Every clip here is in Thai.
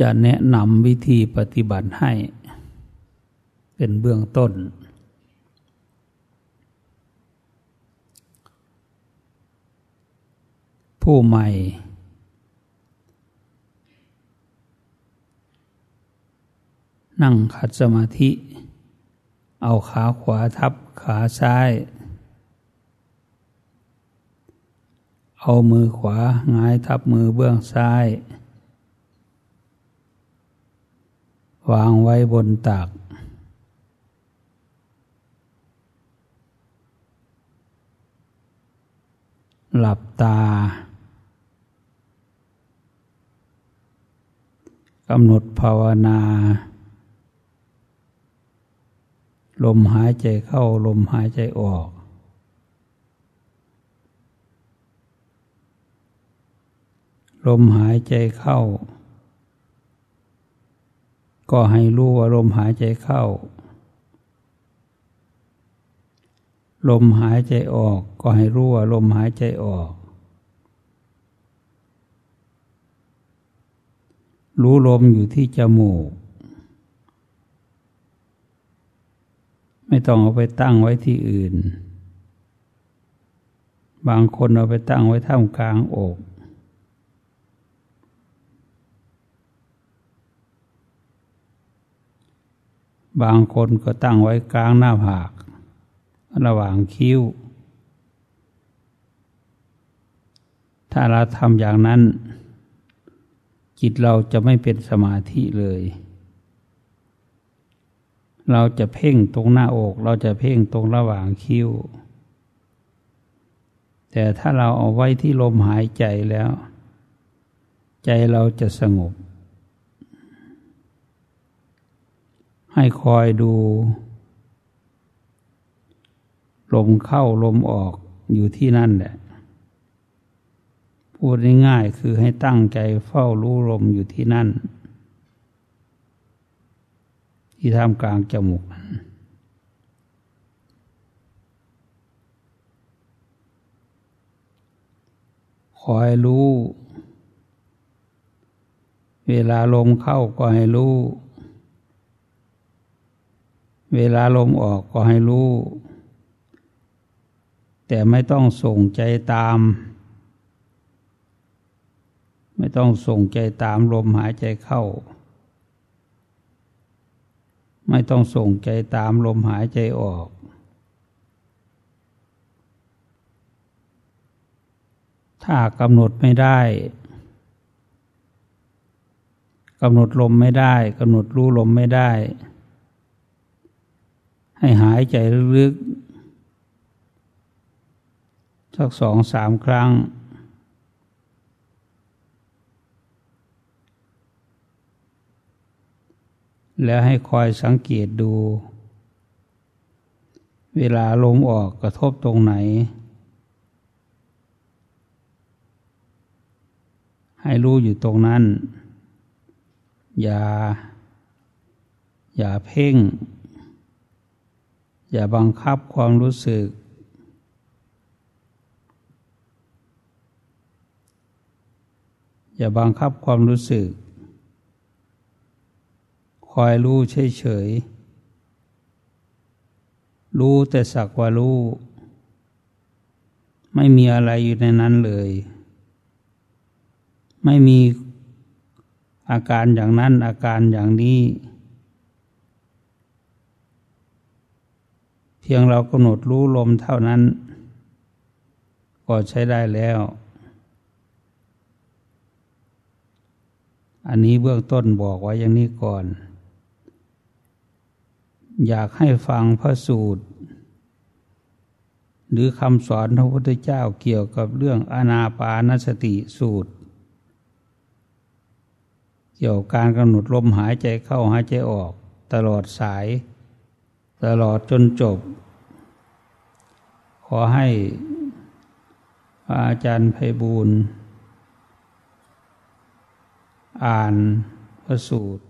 จะแนะนำวิธีปฏิบัติให้ เป็นเบื้องต้น ผู้ใหม่ นั่งขัดสมาธิ เอาขาขวาทับขาซ้าย เอามือขวางายทับมือเบื้องซ้าย วางไว้บนตัก หลับตากำหนดภาวนา ลมหายใจเข้าลมหายใจออก ลมหายใจเข้า ก็ให้รู้ว่าลมหายใจเข้า ลมหายใจออก ก็ให้รู้ว่าลมหายใจออก รู้ลมอยู่ที่จมูก ไม่ต้องเอาไปตั้งไว้ที่อื่น บางคนเอาไปตั้งไว้ท่ามกลางอก บางคนก็ตั้งไว้กลางหน้าผาก ระหว่างคิ้ว ถ้าเราทำอย่างนั้น จิตเราจะไม่เป็นสมาธิเลย เราจะเพ่งตรงหน้าอก เราจะเพ่งตรงระหว่างคิ้ว แต่ถ้าเราเอาไว้ที่ลมหายใจแล้ว ใจเราจะสงบ ให้คอยดู ลมเข้าลมออกอยู่ที่นั่นแหละ พูดง่ายๆคือให้ตั้งใจเฝ้ารู้ลมอยู่ที่นั่น ที่ท่ามกลางจมูกคอยรู้ เวลาลมเข้าก็ให้รู้ เวลาลมออกก็ให้รู้ แต่ไม่ต้องส่งใจตาม ไม่ต้องส่งใจตามลมหายใจเข้า ไม่ต้องส่งใจตามลมหายใจออก ถ้ากำหนดไม่ได้กำหนดลมไม่ได้กำหนดรู้ลมไม่ได้ ให้หายใจลึกๆสักสองสามครั้ง แล้วให้คอยสังเกตดู เวลาลมออกกระทบตรงไหน ให้รู้อยู่ตรงนั้น อย่า อย่าเพ่ง อย่าบังคับความรู้สึก อย่าบังคับความรู้สึก คอยรู้เฉยๆ รู้แต่สักว่ารู้ ไม่มีอะไรอยู่ในนั้นเลย ไม่มีอาการอย่างนั้นอาการอย่างนี้ พียงเรากำหนดรู้ลมเท่านั้น ก็ใช้ได้แล้ว อันนี้เบื้องต้นบอกไว้อย่างนี้ก่อน อยากให้ฟังพระสูตร หรือคำสอนพระพุทธเจ้าเกี่ยวกับเรื่องอนาปานสติสูตร เกี่ยวกับการกำหนดลมหายใจเข้าหายใจออกตลอดสายตลอดจนจบ อให้อาจารย์ไพบูรณ์อ่านพระสูตร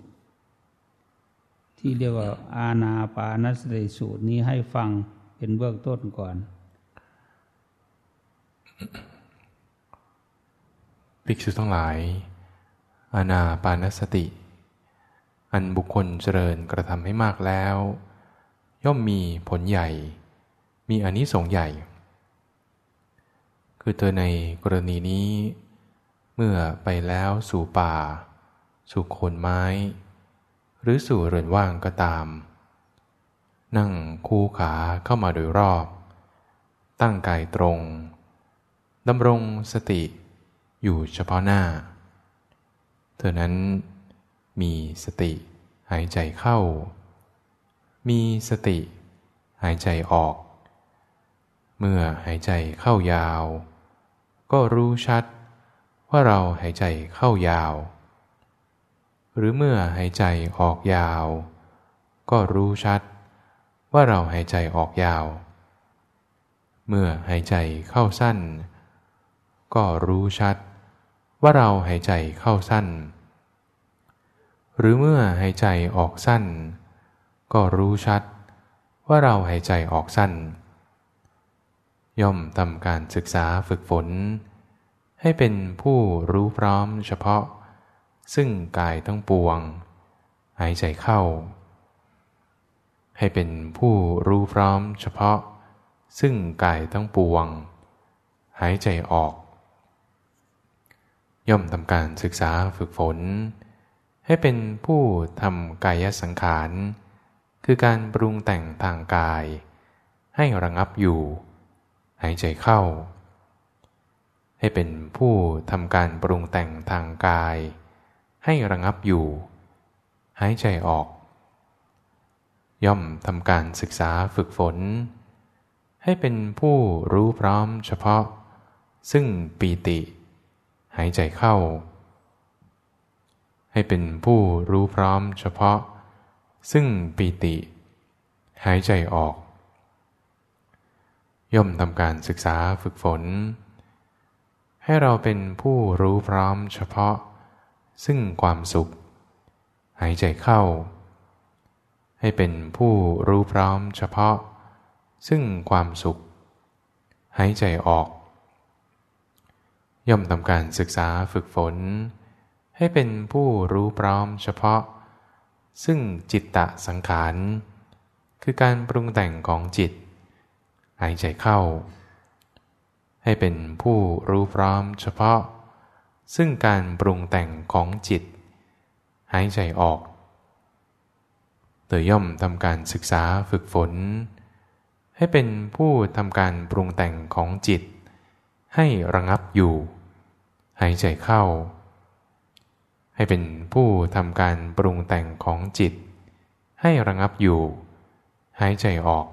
ที่เรียกว่า อาณาปานสติสูตรนี้ให้ฟังเป็นเบื้องต้นก่อน ภิกษุทั้งหลาย อาณาปานสติ อันบุคคลเจริญกระทำให้มากแล้ว ย่อมมีผลใหญ่ มีอนิสงส์ใหญ่ คือเธอในกรณีนี้ เมื่อไปแล้วสู่ป่า สู่โคนไม้ หรือสู่เรือนว่างก็ตาม นั่งคู่ขาเข้ามาโดยรอบ ตั้งกายตรงดำรงสติอยู่เฉพาะหน้า เธอนั้นมีสติหายใจเข้า มีสติหายใจออก เมื่อหายใจเข้ายาว ก็รู้ชัด ว่าเราหายใจเข้ายาว หรือเมื่อหายใจออกยาว ก็รู้ชัด ว่าเราหายใจออกยาว เมื่อหายใจเข้าสั้น ก็รู้ชัด ว่าเราหายใจเข้าสั้น หรือเมื่อหายใจออกสั้น ก็รู้ชัด ว่าเราหายใจออกสั้น ย่อมทำการศึกษาฝึกฝน ให้เป็นผู้รู้พร้อมเฉพาะ ซึ่งกายทั้งปวง หายใจเข้า ให้เป็นผู้รู้พร้อมเฉพาะ ซึ่งกายทั้งปวง หายใจออก ย่อมทำการศึกษาฝึกฝน ให้เป็นผู้ทำกายสังขาร คือการปรุงแต่งทางกาย ให้ระงับอยู่ หายใจเข้า ให้เป็นผู้ทำการปรุงแต่งทางกาย ให้ระงับอยู่ หายใจออก ย่อมทำการศึกษาฝึกฝน ให้เป็นผู้รู้พร้อมเฉพาะ ซึ่งปีติ หายใจเข้า ให้เป็นผู้รู้พร้อมเฉพาะ ซึ่งปีติ หายใจออก ย่อมทำการศึกษาฝึกฝน ให้เราเป็นผู้รู้พร้อมเฉพาะ ซึ่งความสุข หายใจเข้า ให้เป็นผู้รู้พร้อมเฉพาะ ซึ่งความสุข หายใจออก ย่อมทำการศึกษาฝึกฝน ให้เป็นผู้รู้พร้อมเฉพาะ ซึ่งจิตตะสังขาร คือการปรุงแต่งของจิต หายใจเข้า ให้เป็นผู้รู้พร้อมเฉพาะ ซึ่งการปรุงแต่งของจิต หายใจออกเตย่อมทำการศึกษาฝึกฝน ให้เป็นผู้ทำการปรุงแต่งของจิต ให้ระงับอยู่ หายใจเข้า ให้เป็นผู้ทำการปรุงแต่งของจิต ให้ระงับอยู่ หายใจออก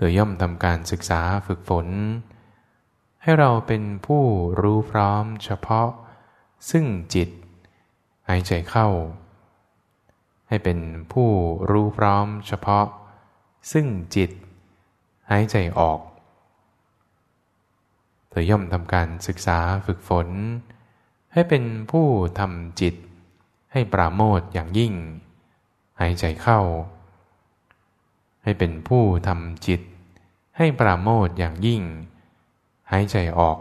เธอย่อมทำการศึกษาฝึกฝน ให้เราเป็นผู้รู้พร้อมเฉพาะ ซึ่งจิต หายใจเข้า ให้เป็นผู้รู้พร้อมเฉพาะ ซึ่งจิต หายใจออก เธอย่อมทำการศึกษาฝึกฝน ให้เป็นผู้ทำจิต ให้ปราโมทอย่างยิ่ง หายใจเข้าให้เป็นผู้ทำจิต ให้ปราโมทอย่างยิ่ง หายใจออก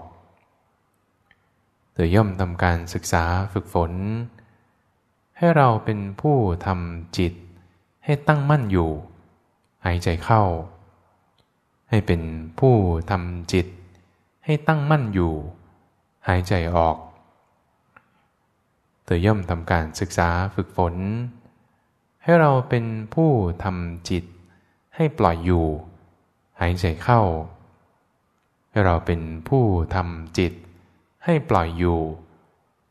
เธอย่อมทำการศึกษาฝึกฝน ให้เราเป็นผู้ทำจิต ให้ตั้งมั่นอยู่ หายใจเข้า ให้เป็นผู้ทำจิต ให้ตั้งมั่นอยู่ หายใจออก เธอย่อมทำการศึกษาฝึกฝน ให้เราเป็นผู้ทำจิต ให้ปล่อยอยู่ หายใจเข้า ให้เราเป็นผู้ทำจิตให้ปล่อยอยู่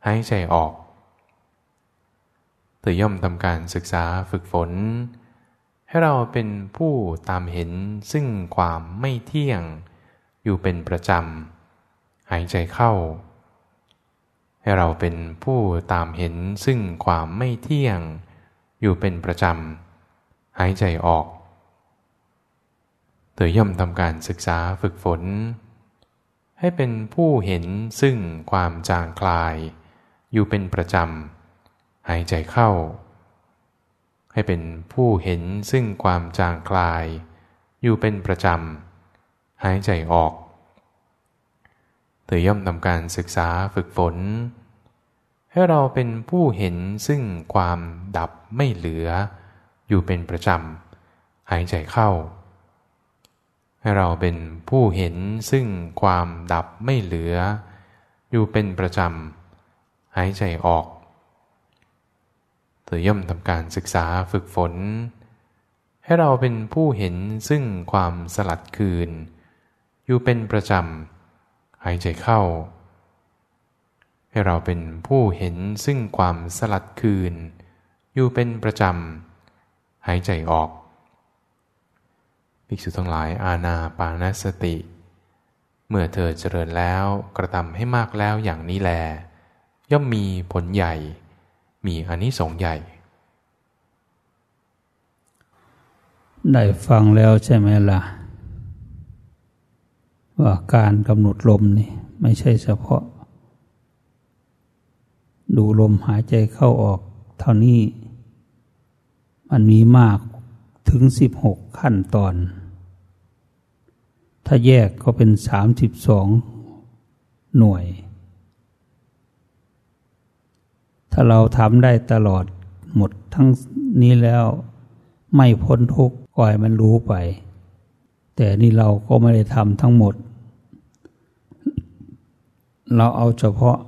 หายใจออกเธอย่อมทำการศึกษาฝึกฝน ให้เราเป็นผู้ตามเห็นซึ่งความไม่เที่ยง อยู่เป็นประจำ หายใจเข้า ให้เราเป็นผู้ตามเห็นซึ่งความไม่เที่ยง อยู่เป็นประจำ หายใจออก เธอย่อมทำการศึกษาฝึกฝน ให้เป็นผู้เห็นซึ่งความจางคลาย อยู่เป็นประจำ หายใจเข้า ให้เป็นผู้เห็นซึ่งความจางคลาย อยู่เป็นประจำ หายใจออก เธอย่อมทำการศึกษาฝึกฝน ให้เราเป็นผู้เห็นซึ่งความดับไม่เหลือ อยู่เป็นประจำ หายใจเข้า ให้เราเป็นผู้เห็นซึ่งความดับไม่เหลือ อยู่เป็นประจำ หายใจออกเธอย่อมทำการศึกษาฝึกฝน ให้เราเป็นผู้เห็นซึ่งความสลัดคืน อยู่เป็นประจำ หายใจเข้า ให้เราเป็นผู้เห็นซึ่งความสลัดคืน อยู่เป็นประจำ หายใจออก ภิกษุทั้งหลายอาณาปานสติ เมื่อเธอเจริญแล้วกระทำให้มากแล้วอย่างนี้แล ย่อมมีผลใหญ่ มีอนิสงส์ใหญ่ ได้ฟังแล้วใช่ไหมล่ะ ว่าการกำหนดลมนี่ไม่ใช่เฉพาะ ดูลมหายใจเข้าออกเท่านี้ มันมีมากถึงสิบหกขั้นตอน ถ้าแยกก็เป็นสามสิบสองหน่วย ถ้าเราทำได้ตลอดหมดทั้งนี้แล้วไม่พ้นทุกข์ก่อยมันรู้ไป แต่นี่เราก็ไม่ได้ทำทั้งหมด เราเอาเฉพาะ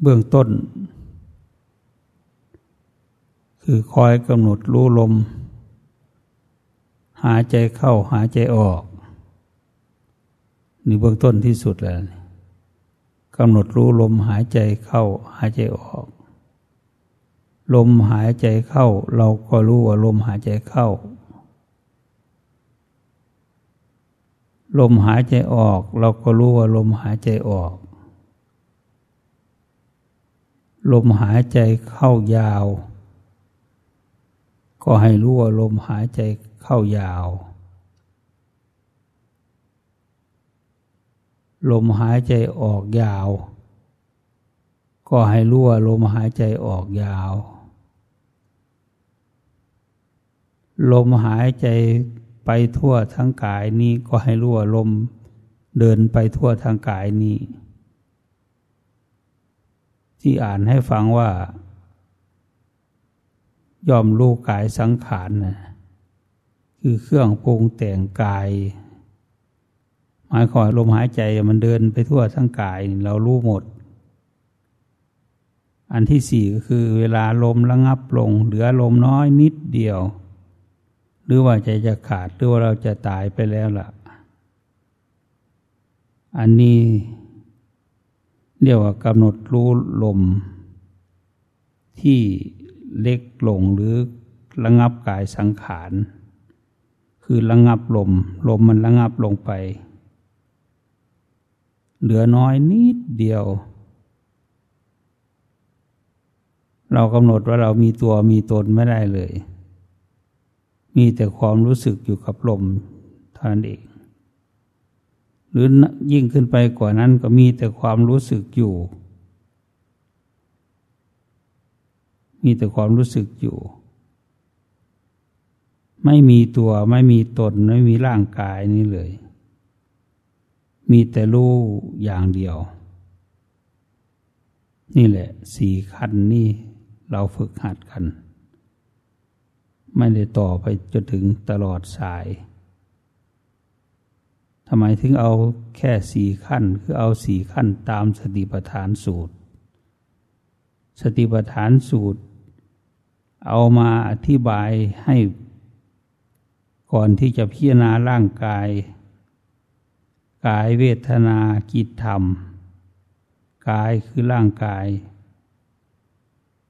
เบื้องต้น คือคอยกำหนดรู้ลม หายใจเข้าหายใจออกนี่เบื้องต้นที่สุดแล้วกำหนดรู้ลมหายใจเข้าหายใจออก ลมหายใจเข้า เราก็รู้ว่าลมหายใจเข้า ลมหายใจออก เราก็รู้ว่าลมหายใจออก ลมหายใจเข้ายาว ก็ให้รู้ว่าลมหายใจเข้ายาว ลมหายใจออกยาว ก็ให้รู้ว่าลมหายใจออกยาว ลมหายใจไปทั่วทั้งกายนี้ก็ให้รู้ว่าลมเดินไปทั่วทั้งกายนี้ ที่อ่านให้ฟังว่า ยอมรู้กายสังขารนะคือเครื่องปรุงแต่งกาย หมายความลมหายใจมันเดินไปทั่วทั้งกายเรารู้หมด อันที่สี่ก็คือเวลาลมระงับลง เหลือลมน้อยนิดเดียว หรือว่าใจจะขาดหรือว่าเราจะตายไปแล้วล่ะ อันนี้เรียกว่ากำหนดรู้ลมที่ เล็กลงหรือระงับกายสังขาร คือระงับลม ลมมันระงับลงไป เหลือน้อยนิดเดียว เรากำหนดว่าเรามีตัวมีตนไม่ได้เลย มีแต่ความรู้สึกอยู่กับลมเท่านั้นเอง หรือยิ่งขึ้นไปกว่านั้นก็มีแต่ความรู้สึกอยู่ มีแต่ความรู้สึกอยู่ ไม่มีตัวไม่มีตนไม่มีร่างกายนี้เลย มีแต่รู้อย่างเดียว นี่แหละสี่ขั้นนี่เราฝึกหัดกัน ไม่ได้ต่อไปจนถึงตลอดสายทำไมถึงเอาแค่สี่ขั้น คือเอาสี่ขั้นตามสติปัฏฐานสูตร สติปัฏฐานสูตร เอามาอธิบายให้ก่อนที่จะพิจารณาร่างกาย กายเวทนาจิตธรรม กายคือร่างกาย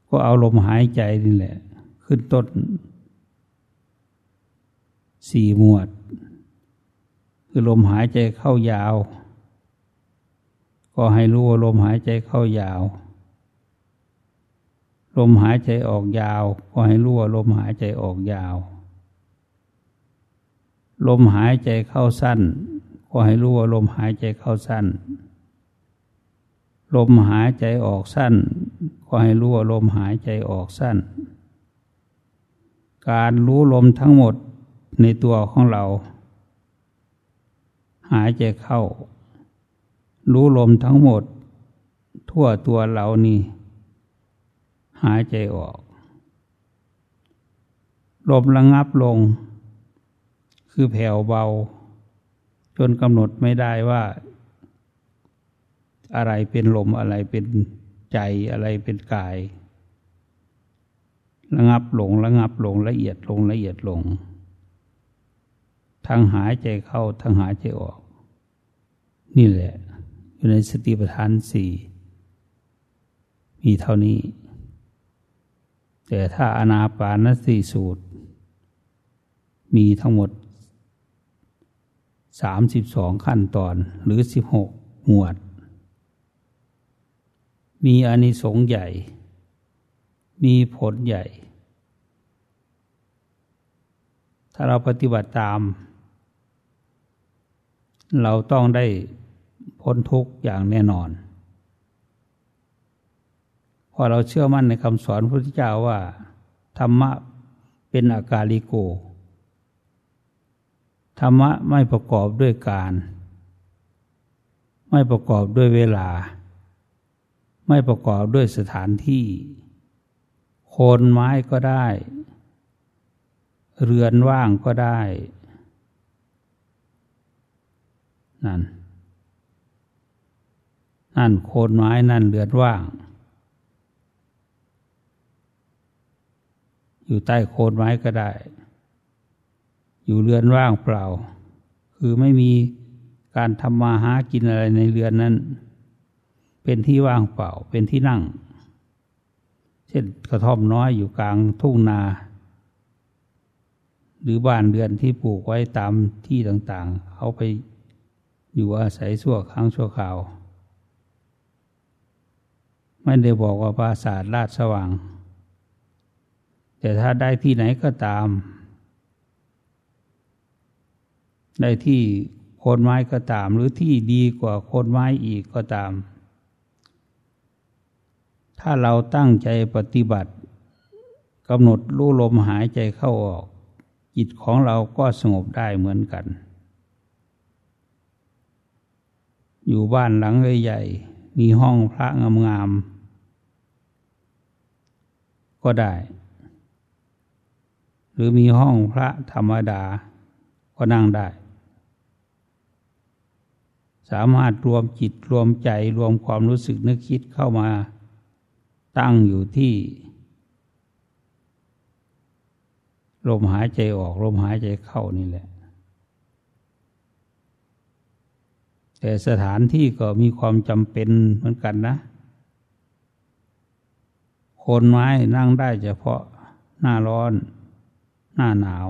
ก็เอาลมหายใจนี่แหละ ขึ้นต้นสี่หมวด คือลมหายใจเข้ายาว ก็ให้รู้ว่าลมหายใจเข้ายาว ลมหายใจออกยาว ก็ให้รู้ว่าลมหายใจออกยาว ลมหายใจเข้าสั้น ก็ให้รู้ว่าลมหายใจเข้าสั้น ลมหายใจออกสั้น ก็ให้รู้ว่าลมหายใจออกสั้น การรู้ลมทั้งหมดในตัวของเรา หายใจเข้า รู้ลมทั้งหมด ทั่วตัวเรานี่ หายใจออก ลมระงับลง คือแผ่วเบา จนกำหนดไม่ได้ว่า อะไรเป็นลมอะไรเป็นใจอะไรเป็นกาย ระงับลงระงับลงละเอียดลงละเอียดลง ทั้งหายใจเข้าทั้งหายใจออก นี่แหละ อยู่ในสติปัฏฐานสี่มีเท่านี้ แต่ถ้าอนาปานสติสูตร มีทั้งหมดสามสิบสองขั้นตอนหรือสิบหกหมวด มีอานิสงส์ใหญ่ มีผลใหญ่ ถ้าเราปฏิบัติตาม เราต้องได้พ้นทุกข์อย่างแน่นอน พอเราเชื่อมั่นในคำสอนพระพุทธเจ้าว่า ธรรมะเป็นอากาลิโก ธรรมะไม่ประกอบด้วยการ ไม่ประกอบด้วยเวลา ไม่ประกอบด้วยสถานที่ โคนไม้ก็ได้ เรือนว่างก็ได้ นั่น นั่นโคนไม้นั่นเรือนว่าง อยู่ใต้โคนไม้ก็ได้ อยู่เรือนว่างเปล่า คือไม่มีการทำมาหากินอะไรในเรือนนั้น เป็นที่ว่างเปล่า เป็นที่นั่ง เช่นกระท่อมน้อยอยู่กลางทุ่งนา หรือบ้านเรือนที่ปลูกไว้ตามที่ต่างๆ เขาไปอยู่อาศัยชั่วครั้งชั่วคราว ไม่ได้บอกว่าปราสาทลาดสว่าง แต่ถ้าได้ที่ไหนก็ตาม ได้ที่โคนไม้ก็ตาม หรือที่ดีกว่าโคนไม้อีกก็ตาม ถ้าเราตั้งใจปฏิบัติกำหนดรู้ลมหายใจเข้าออก จิตของเราก็สงบได้เหมือนกัน อยู่บ้านหลังใหญ่ๆมีห้องพระงามๆก็ได้ หรือมีห้องพระธรรมดาก็นั่งได้ สามารถรวมจิตรวมใจรวมความรู้สึกนึกคิดเข้ามาตั้งอยู่ที่ ลมหายใจออก ลมหายใจเข้านี่แหละ แต่สถานที่ก็มีความจำเป็นเหมือนกันนะ คนไม้นั่งได้เฉพาะหน้าร้อน หน้าหนาว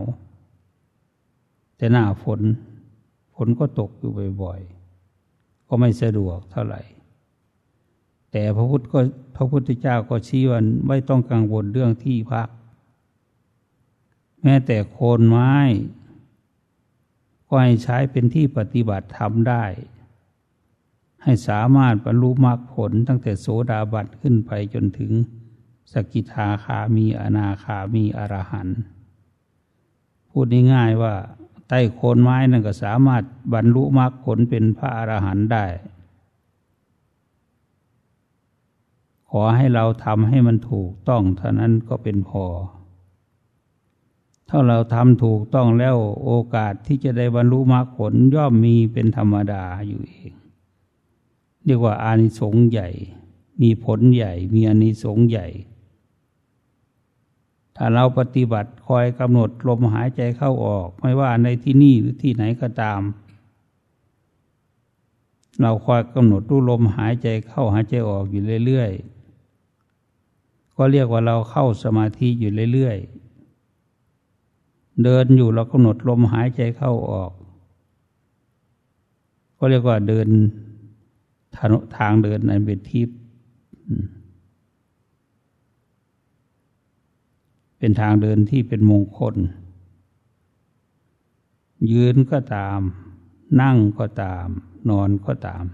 แต่หน้าฝน ฝนก็ตกอยู่บ่อยๆ ก็ไม่สะดวกเท่าไหร่ แต่พระพุทธก็พระพุทธเจ้าก็ชี้ว่าไม่ต้องกังวลเรื่องที่พัก แม้แต่โคนไม้ ก็ให้ใช้เป็นที่ปฏิบัติธรรมได้ ให้สามารถบรรลุมรรคผลตั้งแต่โสดาบันขึ้นไปจนถึงสกิทาคามีอนาคามีอรหันต์ พูดง่ายๆว่าใต้โคนไม้นั่นก็สามารถบรรลุมรรคผลเป็นพระอรหันต์ได้ ขอให้เราทำให้มันถูกต้องเท่านั้นก็เป็นพอ ถ้าเราทำถูกต้องแล้วโอกาสที่จะได้บรรลุมรรคผลย่อมมีเป็นธรรมดาอยู่เอง เรียกว่าอานิสงส์ใหญ่ มีผลใหญ่ มีอานิสงส์ใหญ่ ถ้าเราปฏิบัติคอยกำหนดลมหายใจเข้าออก ไม่ว่าในที่นี่หรือที่ไหนก็ตาม เราคอยกำหนดรูลมหายใจเข้าหายใจออกอยู่เรื่อยๆ ก็เรียกว่าเราเข้าสมาธิอยู่เรื่อยๆ เดินอยู่เรากำหนดลมหายใจเข้าออก ก็เรียกว่าเดินทางเดินในเป็นทิพย์ เป็นทางเดินที่เป็นมงคล ยืนก็ตาม นั่งก็ตาม นอนก็ตาม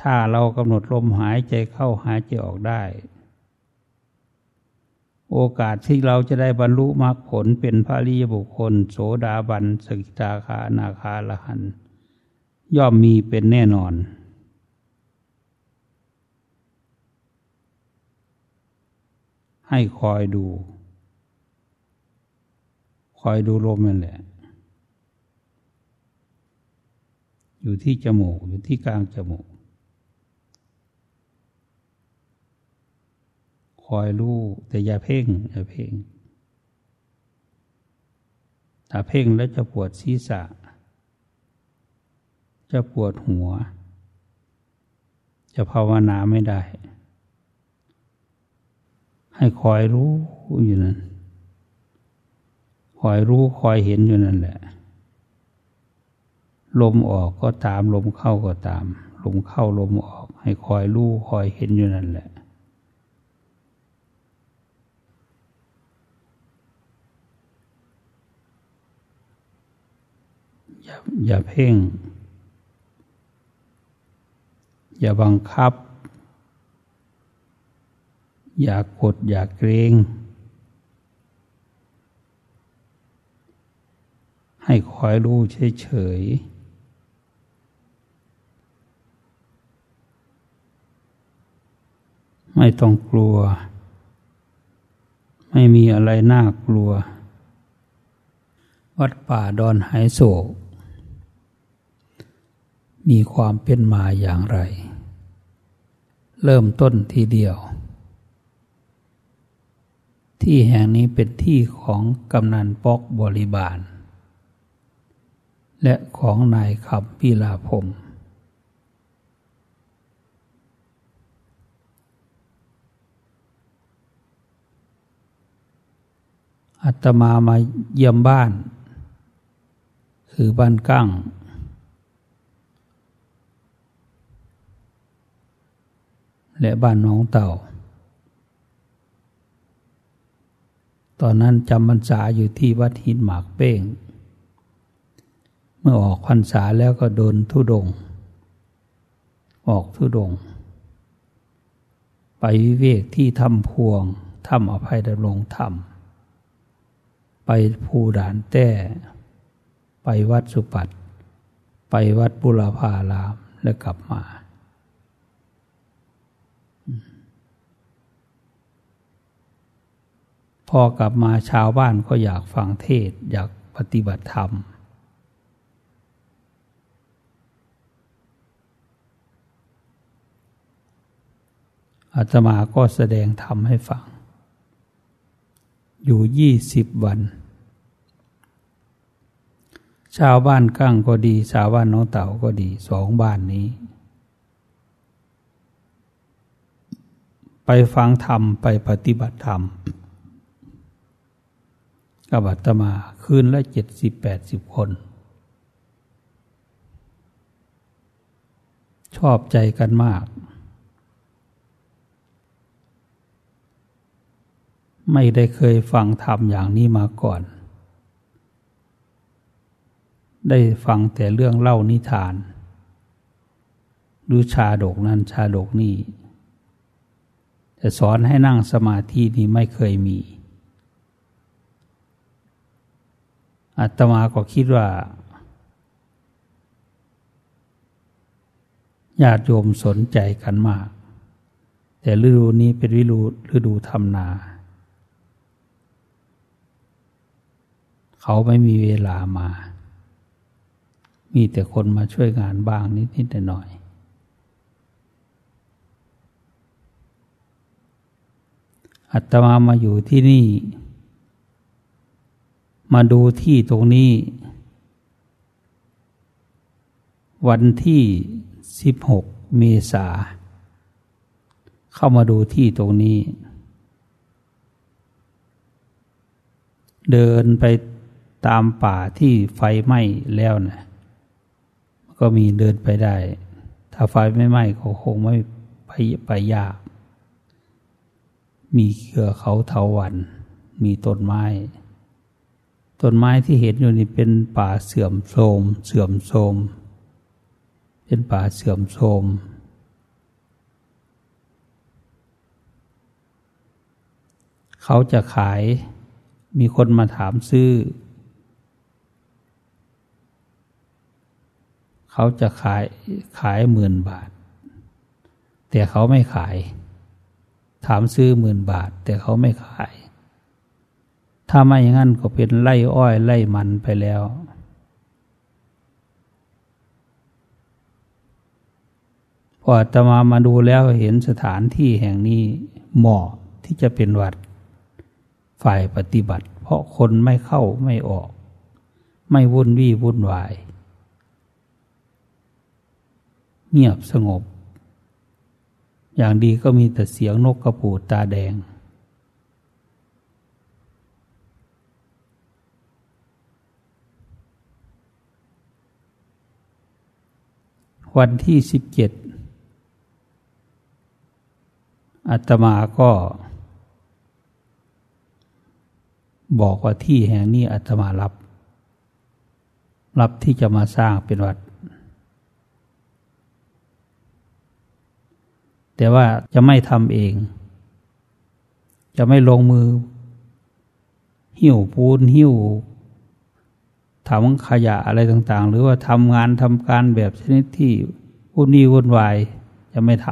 ถ้าเรากำหนดลมหายใจเข้าหายใจออกได้ โอกาสที่เราจะได้บรรลุมรรคผลเป็นพระริยบุคคล โสดาบันสกิตาคานาคาละหัน ย่อมมีเป็นแน่นอน ให้คอยดู คอยดูลมนั่นแหละ อยู่ที่จมูก อยู่ที่กลางจมูก คอยรู้แต่อย่าเพ่งอย่าเพ่งถ้าเพ่งแล้วจะปวดศีรษะ จะปวดหัว จะภาวนาไม่ได้ ให้คอยรู้อยู่นั่นคอยรู้คอยเห็นอยู่นั่นแหละ ลมออกก็ตามลมเข้าก็ตาม ลมเข้าลมออก ให้คอยรู้คอยเห็นอยู่นั่นแหละ อย่าอย่าเพ่ง อย่าบังคับ อย่ากกดอย่าเกรง ให้คอยรู้เฉยๆ ไม่ต้องกลัว ไม่มีอะไรน่ากลัว วัดป่าดอนหายโศก มีความเป็นมาอย่างไร เริ่มต้นทีเดียว ที่แห่งนี้เป็นที่ของกำนันปอกบริบาล และของนายขับพิลาพมอัตมามาเยี่ยมบ้าน คือบ้านกั้ง และบ้านน้องเต่า ตอนนั้นจำพรรษาอยู่ที่วัดหินหมากเป้ง เมื่อออกพรรษาแล้วก็โดนทุดง ออกทุดง ไปวิเวกที่ถ้ำพวงถ้ำอภัยดำรงธรรม ไปภูด่านแต้ ไปวัดสุปัตไปวัดบุรพารามและกลับมา พอกลับมาชาวบ้านก็อยากฟังเทศ อยากปฏิบัติธรรม อาตมาก็แสดงธรรมให้ฟัง อยู่ยี่สิบวัน ชาวบ้านกั้งก็ดี ชาวบ้านน้องเต่าก็ดี สองบ้านนี้ ไปฟังธรรม ไปปฏิบัติธรรม กับอาตมาคืนละเจ็ดสิบแปดสิบคน ชอบใจกันมาก ไม่ได้เคยฟังธรรมอย่างนี้มาก่อน ได้ฟังแต่เรื่องเล่านิทานหรือชาดกนั้นชาดกนี่แต่สอนให้นั่งสมาธินี่ไม่เคยมี อาตมาก็คิดว่าญาติโยมสนใจกันมาก แต่ฤดูนี้เป็นฤดูฤดูทำนา เขาไม่มีเวลามา มีแต่คนมาช่วยงานบ้างนิดนิดหน่อย อัตมามาอยู่ที่นี่ มาดูที่ตรงนี้ วันที่สิบหกเมษา เข้ามาดูที่ตรงนี้ เดินไปตามป่าที่ไฟไหม้แล้วนะก็มีเดินไปได้ ถ้าไฟไม่ไหม้ก็คงไม่ไปไปยาก มีเครือเขาเถาวัน มีต้นไม้ ต้นไม้ที่เห็นอยู่นี่เป็นป่าเสื่อมโทรมเสื่อมโทรมเป็นป่าเสื่อมโทรมเขาจะขายมีคนมาถามซื้อ เขาจะขายขายหมื่นบาท แต่เขาไม่ขาย ถามซื้อหมื่นบาท แต่เขาไม่ขาย ถ้าไม่อย่างนั้นก็เป็นไล่อ้อยไล่มันไปแล้ว พอตมามาดูแล้วเห็นสถานที่แห่งนี้เหมาะที่จะเป็นวัดฝ่ายปฏิบัติ เพราะคนไม่เข้าไม่ออก ไม่วุ่นวี่วุ่นวาย เงียบสงบ อย่างดีก็มีแต่เสียงนกกระปูดตาแดง วันที่สิบเจ็ดอาตมาก็ บอกว่าที่แห่งนี้อาตมารับ รับที่จะมาสร้างเป็นวัด แต่ว่าจะไม่ทำเอง จะไม่ลงมือ หิ้วปูนหิ้ว ทำขยะอะไรต่างๆ หรือว่าทำงานทำการแบบชนิดที่วุ่นวี่วุ่นวายจะไม่ท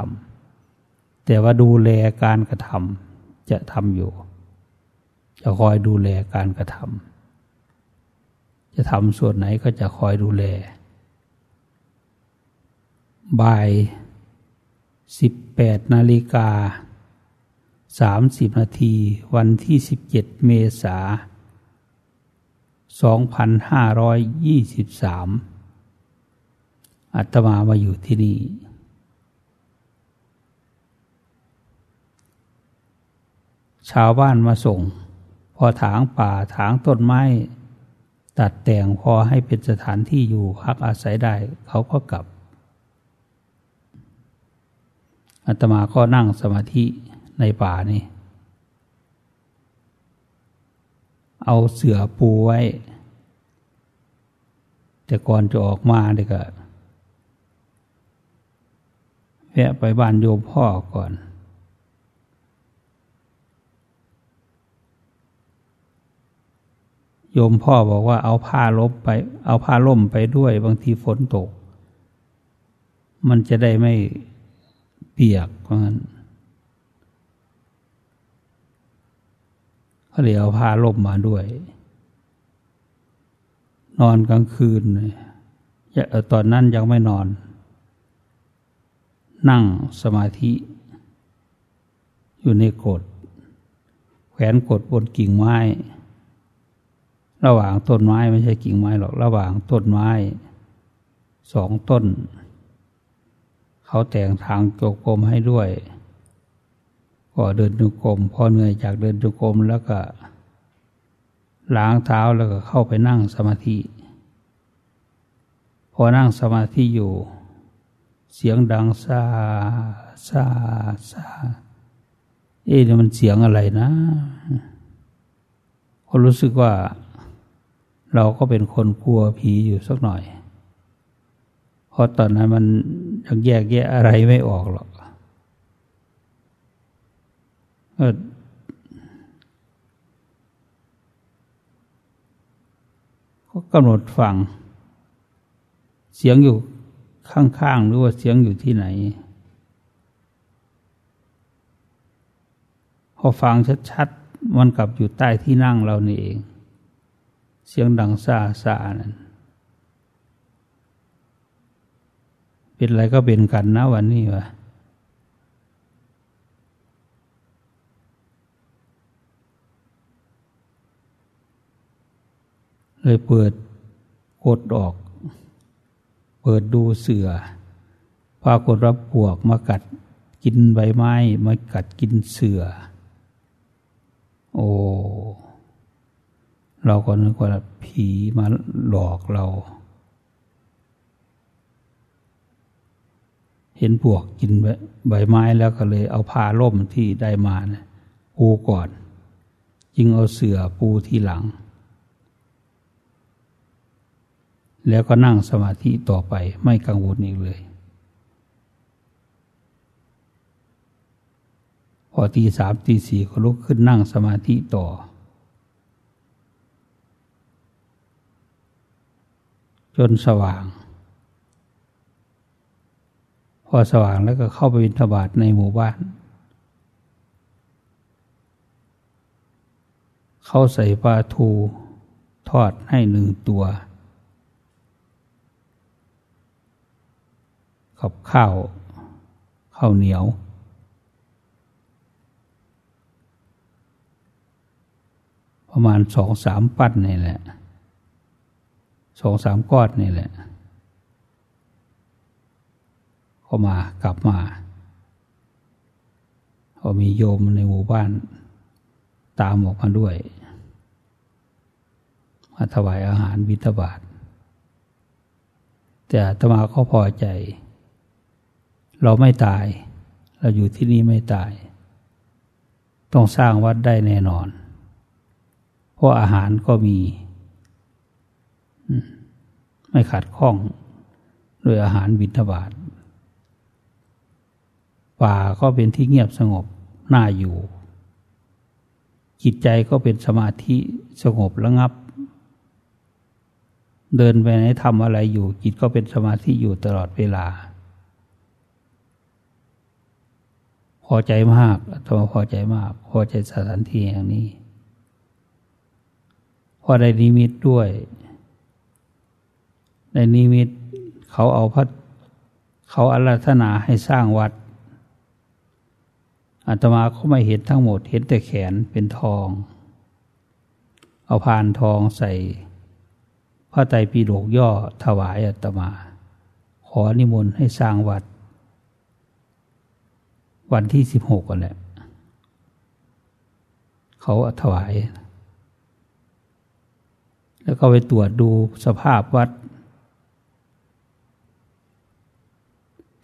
ำแต่ว่าดูแลการกระทำจะทำอยู่ จะคอยดูแลการกระทำจะทำส่วนไหนก็จะคอยดูแล บ่ายสิบแปดนาฬิกาสามสิบนาที วันที่สิบเจ็ดเมษาสองพัน ห้าร้อยยี่สิบสามอาตมามาอยู่ที่นี่ ชาวบ้านมาส่ง พอถางป่าถางต้นไม้ ตัดแต่งพอให้เป็นสถานที่อยู่พักอาศัยได้ เขาก็กลับอาตมาก็นั่งสมาธิในป่านี่ เอาเสือปูไว้ แต่ก่อนจะออกมาเด็กะแวะไปบ้านโยมพ่อก่อนโยมพ่อบอกว่าเอาผ้าลบไป เอาผ้าล่มไปด้วย บางทีฝนตก มันจะได้ไม่เปียกเพราะงั้น เขาเลยเอาผ้าล่มมาด้วย นอนกลางคืนตอนนั้นยังไม่นอน นั่งสมาธิ อยู่ในกฎแขวนกดบนกิ่งไม้ ระหว่างต้นไม้ไม่ใช่กิ่งไม้หรอก ระหว่างต้นไม้สองต้น เขาแต่งทางโจกรมให้ด้วย ก็เดินจุกรมพอเหนื่อยจากเดินจุกรมแล้วก็ล้างเท้าแล้วก็เข้าไปนั่งสมาธิ พอนั่งสมาธิอยู่ เสียงดังซาซาซาเอ๊ะมันเสียงอะไรนะก็รู้สึกว่า เราก็เป็นคนกลัวผีอยู่สักหน่อย เพราะตอนนั้นมันยังแยกแยะอะไรไม่ออกหรอก ก็กำหนดฟัง เสียงอยู่ข้างๆ หรือว่าเสียงอยู่ที่ไหน พอฟังชัดๆ มันกลับอยู่ใต้ที่นั่งเรานี่เอง เสียงดังซาซานั่นเป็นอะไรก็เป็นกันนะวันนี้วะ เลยเปิดกดออก เปิดดูเสือปรากฏว่าปวกมากัดกินใบไม้มากัดกินเสือ โอ้เราก็นึกว่าผีมาหลอกเรา เห็นพวกกินใบไม้แล้วก็เลยเอาผ้าล่มที่ได้มานะปูก่อน จึงเอาเสือปูที่หลัง แล้วก็นั่งสมาธิต่อไปไม่กังวลอีกเลย พอตีสามตีสี่ก็ลุกขึ้นนั่งสมาธิต่อ จนสว่าง พอสว่างแล้วก็เข้าไปบินทบาทในหมู่บ้าน เขาใส่ปลาทูทอดให้หนึ่งตัว กับข้าวข้าวเหนียว ประมาณสองสามปั้นนี่แหละสองสามก้อนนี่แหละก็มากลับมาก็มีโยมในหมู่บ้าน ตามออกมาด้วย มาถวายอาหารบิณฑบาตแต่ตมาก็พอใจ เราไม่ตาย เราอยู่ที่นี่ไม่ตาย ต้องสร้างวัดได้แน่นอน เพราะอาหารก็มี ไม่ขาดข้องด้วยอาหารบิณฑบาตป่าก็เป็นที่เงียบสงบน่าอยู่ จิตใจก็เป็นสมาธิสงบระงับ เดินไปไหนทำอะไรอยู่ จิตก็เป็นสมาธิอยู่ตลอดเวลา พอใจมากธรรมพอใจมาก พอใจสถานที่อย่างนี้พอได้นิมิตด้วยในนิมิตเขาเอาพระเขาอาราธนาให้สร้างวัดอาตมาเขาไม่เห็นทั้งหมดเห็นแต่แขนเป็นทอง เอาพานทองใส่พระไตรปิฎกย่อถวายอาตมา ขอนิมนต์ให้สร้างวัด วันที่สิบหกกันแหละเขาถวาย แล้วก็ไปตรวจดูสภาพวัด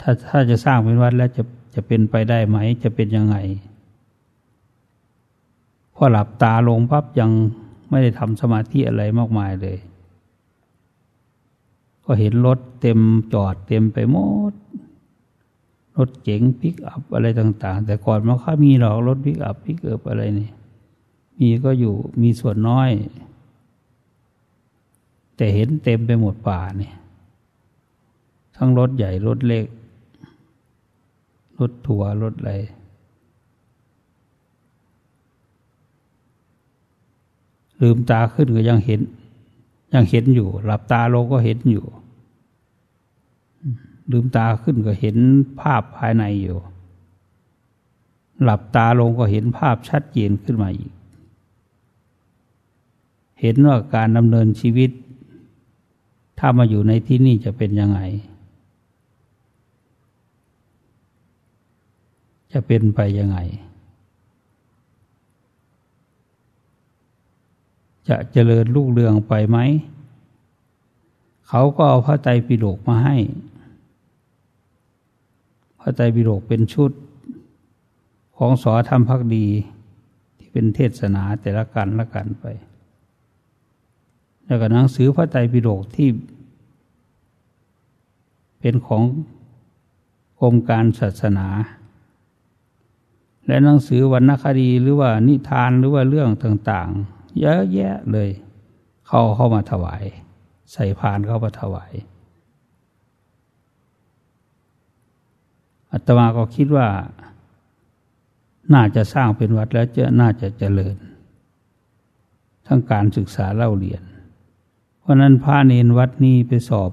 ถ้าถ้าจะสร้างเป็นวัดแล้วจะจะเป็นไปได้ไหม จะเป็นยังไง พอหลับตาลงปั๊บยังไม่ได้ทำสมาธิอะไรมากมายเลย ก็เห็นรถเต็มจอดเต็มไปหมด รถเก๋งพิกอัพอะไรต่าง ๆ แต่ก่อนมันค่อยมีหรอกรถพิกอัพพิกเอิบอะไรนี่มีก็อยู่มีส่วนน้อย แต่เห็นเต็มไปหมดป่าเนี่ยทั้งรถใหญ่รถเล็ก รถทัวรถอะไรลืมตาขึ้นก็ยังเห็น ยังเห็นอยู่ หลับตาลงก็เห็นอยู่ ลืมตาขึ้นก็เห็นภาพภายในอยู่ หลับตาลงก็เห็นภาพชัดเจนขึ้นมาอีก เห็นว่าการดำเนินชีวิต ถ้ามาอยู่ในที่นี่จะเป็นยังไง จะเป็นไปยังไง จะเจริญลูกเรืองไปไหม เขาก็เอาพระไตรปิฎกมาให้ พระไตรปิฎกเป็นชุดของสอธรรมพักดี ที่เป็นเทศนาแต่ละกันละกันไป แล้วก็หนังสือพระไตรปิฎกที่ เป็นของกรมการศาสนา และหนังสือวรรณคดีหรือว่านิทานหรือว่าเรื่องต่าง ๆ เยอะแยะเลย เข้าเข้ามาถวาย ใส่พานเข้ามาถวาย อาตมาก็คิดว่า น่าจะสร้างเป็นวัดแล้วจะน่าจะเจริญ ทั้งการศึกษาเล่าเรียน เพราะนั้นพระเนนวัดนี้ไปสอบ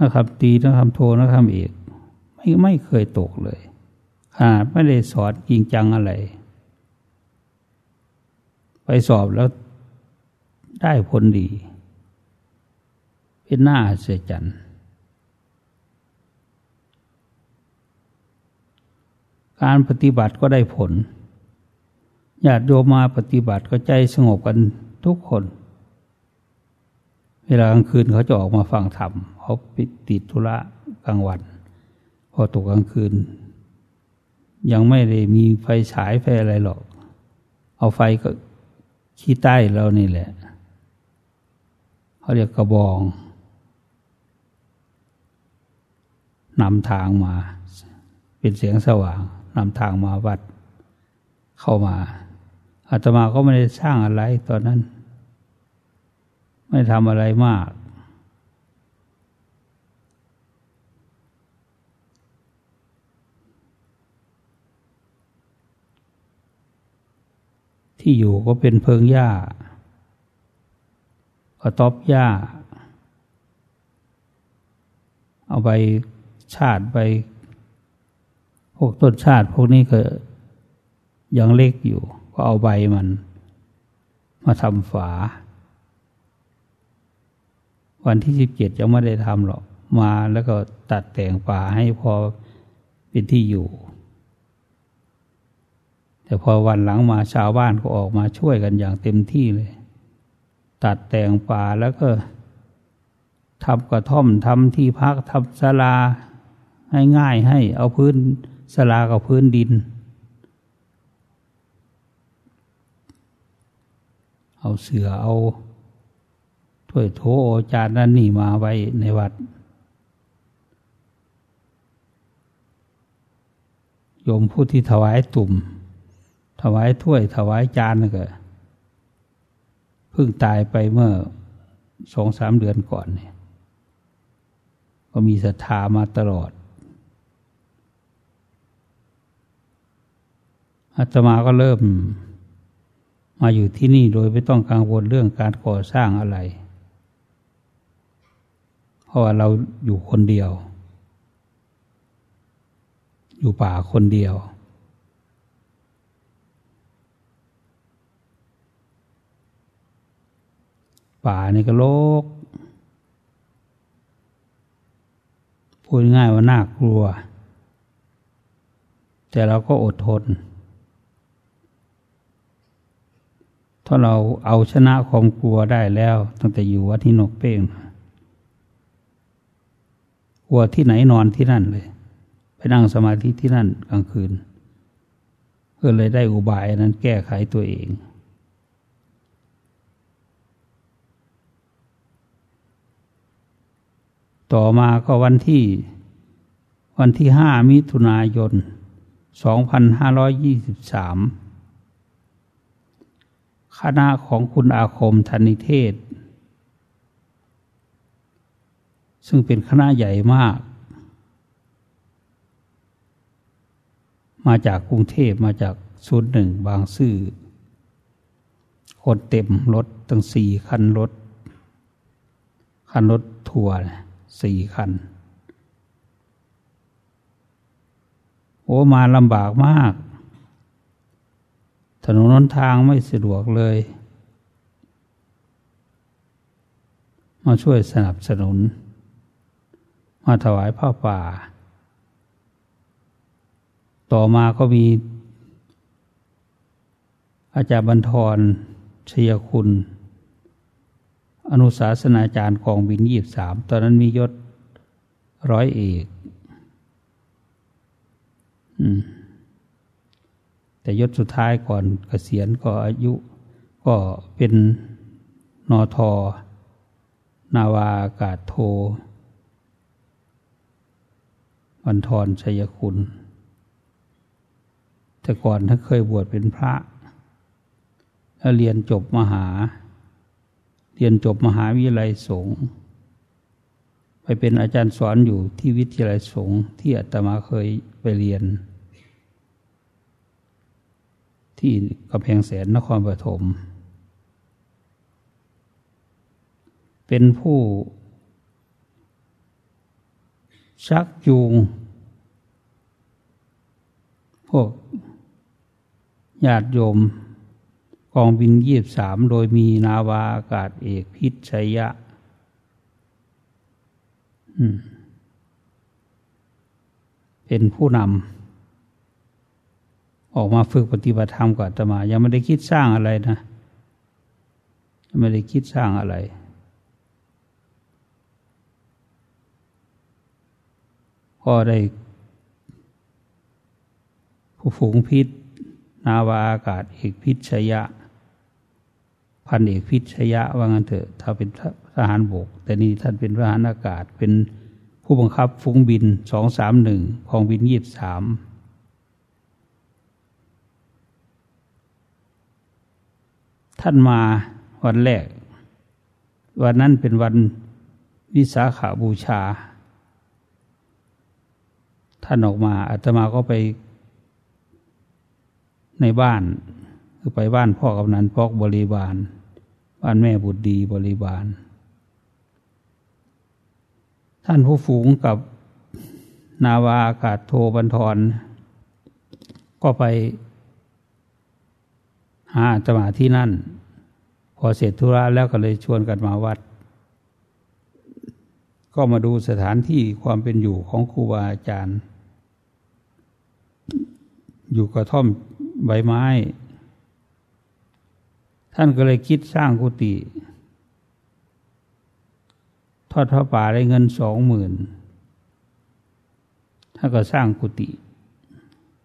นะครับตีนักทำโทนักทำเอกไม่ไม่เคยตกเลยขาดไม่ได้สอนจริงจังอะไร ไปสอบแล้วได้ผลดี เป็นหน้าเสียจัน การปฏิบัติก็ได้ผลญาติโยมมาปฏิบัติก็ใจสงบกันทุกคน เวลากลางคืนเขาจะออกมาฟังธรรมเขาปิดติดธุระกลางวัน พอตกกลางคืน ยังไม่ได้มีไฟฉายไฟอะไรหรอก เอาไฟก็ขี้ใต้เรานี่แหละ เขาเรียกกระบองนำทางมา เป็นเสียงสว่าง นำทางมาวัดเข้ามาอาตมาก็ไม่ได้สร้างอะไรตอนนั้น ไม่ทำอะไรมาก ที่อยู่ก็เป็นเพิงหญ้าก็ตอบหญ้า เอาไปชาติไป พวกต้นชาติพวกนี้ก็ยังเล็กอยู่ ก็เอาใบมัน มาทำฝา วันที่สิบเจ็ดยังไม่ได้ทำหรอก มาแล้วก็ตัดแต่งฝาให้พอเป็นที่อยู่ แต่พอวันหลังมาชาวบ้านก็ออกมาช่วยกันอย่างเต็มที่เลย ตัดแต่งฝาแล้วก็ทำกระท่อมทำที่พักทำศาลาให้ง่ายให้เอาพื้น ศาลากับพื้นดิน เอาเสือเอาถ้วยโถจานนั่นนี่มาไว้ในวัด โยมผู้ที่ถวายตุ่ม ถวายถ้วย ถวายจานนั่นก็เพิ่งตายไปเมื่อสองสามเดือนก่อนเนี่ยก็มีศรัทธามาตลอด อาตมาก็เริ่ม มาอยู่ที่นี่โดยไม่ต้องกังวลเรื่องการก่อสร้างอะไร เพราะว่าเราอยู่คนเดียว อยู่ป่าคนเดียว ป่านี่ก็โลกพูดง่ายว่าน่ากลัว แต่เราก็อดทน ถ้าเราเอาชนะความกลัวได้แล้ว ตั้งแต่อยู่วัดที่นกเป้งกลัวที่ไหนนอนที่นั่นเลย ไปนั่งสมาธิที่นั่นกลางคืนก็เลยได้อุบายนั้นแก้ไขตัวเองต่อมาก็วันที่วันที่ห้ามิถุนายนสองพันห้าร้อยยี่สิบสาม คณะของคุณอาคมธนิเทศ ซึ่งเป็นคณะใหญ่มาก มาจากกรุงเทพมาจากศูนย์หนึ่งบางซื่อคนเต็มรถตั้งสี่คันรถ คันรถทัวร์สี่คัน โอ้มาลำบากมาก นนนนทางไม่สะดวกเลย มาช่วยสนับสนุน มาถวายผ้าป่า ต่อมาก็มี อาจารย์บรรทรชยคุณ อนุสาสนาจารย์กองบินยี่บสามตอนนั้นมียศร้อยเอก อืม แต่ยศสุดท้ายก่อนเกษียณก็อายุก็เป็นนอทอนาวาอากาศโทวันทรชัยคุณ แต่ก่อนท่านเคยบวชเป็นพระ แล้วเรียนจบมหา เรียนจบมหาวิทยาลัยสงฆ์ไปเป็นอาจารย์สอนอยู่ที่วิทยาลัยสงฆ์ที่อาตมาเคยไปเรียน ที่กำแพงแสนนครปฐม เป็นผู้ชักจูง พวกญาติโยมกองบินยี่บสามโดยมีนาวาอากาศเอกพิชัยยะเป็นผู้นำ ออกมาฝึกปฏิบัติธรรมกับตมา ยังไม่ได้คิดสร้างอะไรนะยังไม่ได้คิดสร้างอะไร ก็ได้ผู้ฝูงพิษ นาวาอากาศเอกพิษชยะ พันเอกพิษชยะว่างั้นเถอะ ถ้าเป็นทหารบก แต่นี่ท่านเป็นทหารอากาศเป็นผู้บังคับฟุ้งบินสองสามหนึ่งของบินยี่บสาม ท่านมาวันแรก วันนั้นเป็นวันวิสาขาบูชา ท่านออกมาอาตมาก็ไป ในบ้านคือไปบ้านพ่อกำนันพอกบริบาล บ้านแม่บุตรดีบริบาล ท่านผู้ฝูงกับนาวาอากาศโทบันทรก็ไป หาจมาที่นั่น พอเสร็จธุระแล้วก็เลยชวนกันมาวัด ก็มาดูสถานที่ความเป็นอยู่ของครูบาอาจารย์ อยู่กระท่อมใบไม้ ท่านก็เลยคิดสร้างกุฏิทอดพระป่าได้เงินสองหมื่นท่านก็สร้างกุฏิ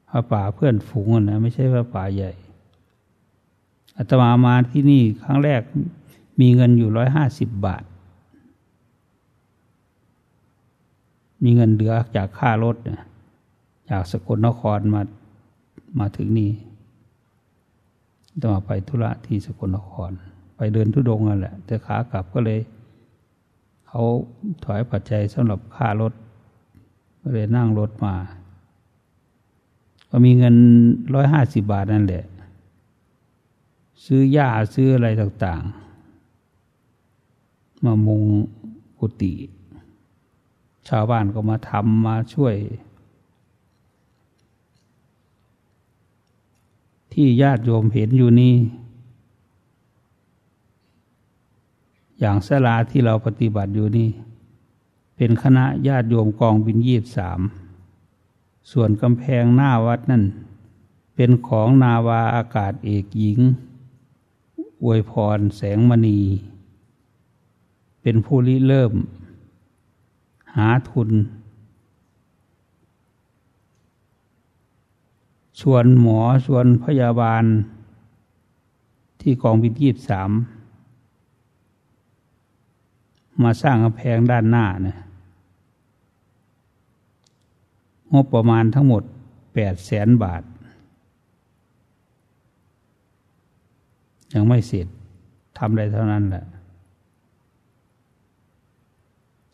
พระป่าเพื่อนฝูงนะไม่ใช่พระป่าใหญ่ อาตมามาที่นี่ครั้งแรกมีเงินอยู่ร้อยห้าสิบบาท มีเงินเหลือจากค่ารถเนี่ยจากสกลนครมามาถึงนี่ต้องไปธุระที่สกลนคร ไปเดินทุดงนั่นแหละ แต่ขากลับก็เลย เขาถอยปัจจัยสำหรับค่ารถก็เลยนั่งรถมา ก็มีเงินร้อยห้าสิบบาทนั่นแหละ ซื้อหญ้าซื้ออะไรต่างๆ มามุงกุฏิชาวบ้านก็มาทำมาช่วย ที่ญาติโยมเห็นอยู่นี่อย่างสลาที่เราปฏิบัติอยู่นี่ เป็นคณะญาติโยมกองบินยีบสามส่วนกำแพงหน้าวัดนั่น เป็นของนาวาอากาศเอกหญิง อวยพรแสงมณี เป็นผู้ริเริ่ม หาทุนชวนหมอชวนพยาบาล ที่กองบินยีบสามมาสร้างกำแพงด้านหน้าเนี่ยงบประมาณทั้งหมดแปดแสนบาท ยังไม่เสร็จทำได้เท่านั้นแหละ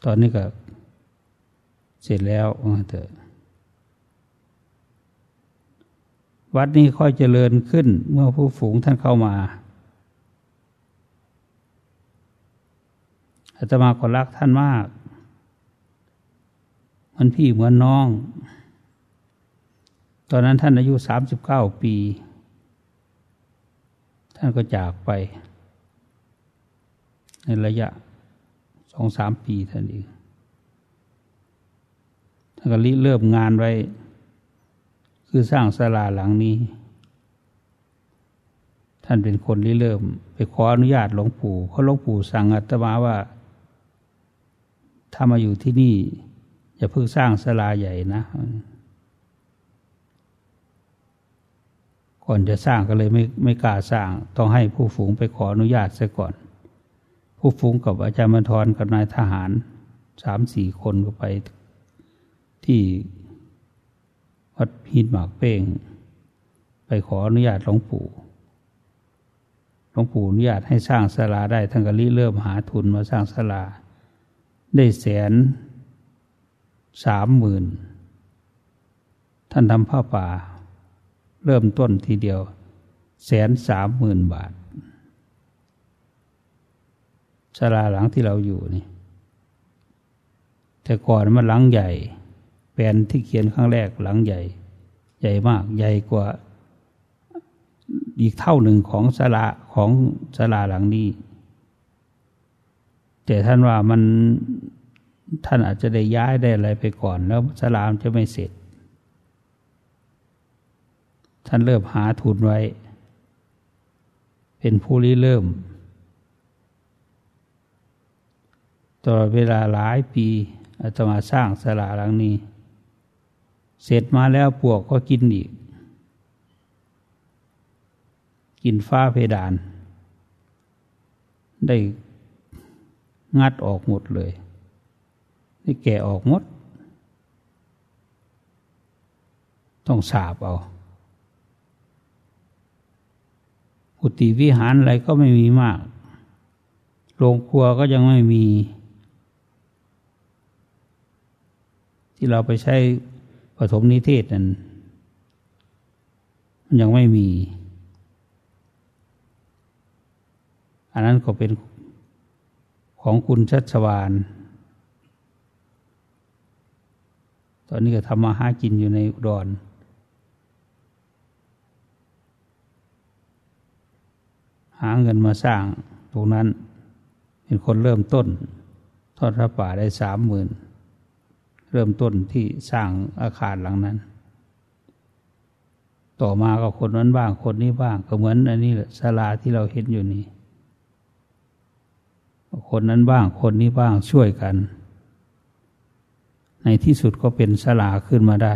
ตอนนี้ก็เสร็จแล้วเถอะวัดนี้ค่อยเจริญขึ้นเมื่อผู้ฝูงท่านเข้ามาอาตมาก็รักท่านมาก มันพี่เหมือนน้อง ตอนนั้นท่านอายุสามสิบเก้าปี ท่านก็จากไป ในระยะสองสามปีท่านเองท่านก็ริเริ่มงานไว้ คือสร้างศาลาหลังนี้ ท่านเป็นคนริเริ่ม ไปขออนุญาตหลวงปู่เพราะหลวงปู่สั่งอาตมาว่า ถ้ามาอยู่ที่นี่อย่าเพิ่งสร้างศาลาใหญ่นะ ก่อนจะสร้างก็เลยไม่ไม่กล้าสร้าง ต้องให้ผู้ฝูงไปขออนุญาตซะก่อน ผู้ฝูงกับอาจารย์มทรกับนายทหารสามสี่คนก็ไปที่วัดพินหมากเป้ง ไปขออนุญาตหลวงปู่หลวงปู่อนุญาตให้สร้างศาลาได้ทั้งกะลิเริ่มหาทุนมาสร้างศาลา ได้แสนสามหมื่นท่านทำผ้าป่า เริ่มต้นทีเดียวแสนสามหมื่นบาทศาลาหลังที่เราอยู่นี่ แต่ก่อนมันหลังใหญ่ แปลนที่เขียนครั้งแรกหลังใหญ่ ใหญ่มาก ใหญ่กว่า อีกเท่าหนึ่งของศาลาของศาลาหลังนี้ แต่ท่านว่ามันท่านอาจจะได้ย้ายได้อะไรไปก่อน แล้วศาลามจะไม่เสร็จ ท่านเริ่มหาทุนไว้ เป็นผู้ริเริ่มตลอดเวลาหลายปีอาตมาสร้างสลาหลังนี้ เสร็จมาแล้วปวกก็กินอีก กินฟ้าเพดาน ได้งัดออกหมดเลย ได้แก่ออกหมด ต้องสาบเอา กุฏิวิหารอะไรก็ไม่มีมาก โรงครัวก็ยังไม่มี ที่เราไปใช้ปฐมนิเทศนั้นมันยังไม่มี อันนั้นก็เป็นของคุณชัชวานตอนนี้ก็ทำมาหากินอยู่ในอุดร หาเงินมาสร้างตรงนั้น เป็นคนเริ่มต้น ทอดพระป่าได้สามหมื่นเริ่มต้นที่สร้างอาคารหลังนั้น ต่อมาก็คนนั้นบ้างคนนี้บ้าง ก็เหมือนอันนี้แหละศาลาที่เราเห็นอยู่นี่คนนั้นบ้างคนนี้บ้างช่วยกัน ในที่สุดก็เป็นสลาขึ้นมาได้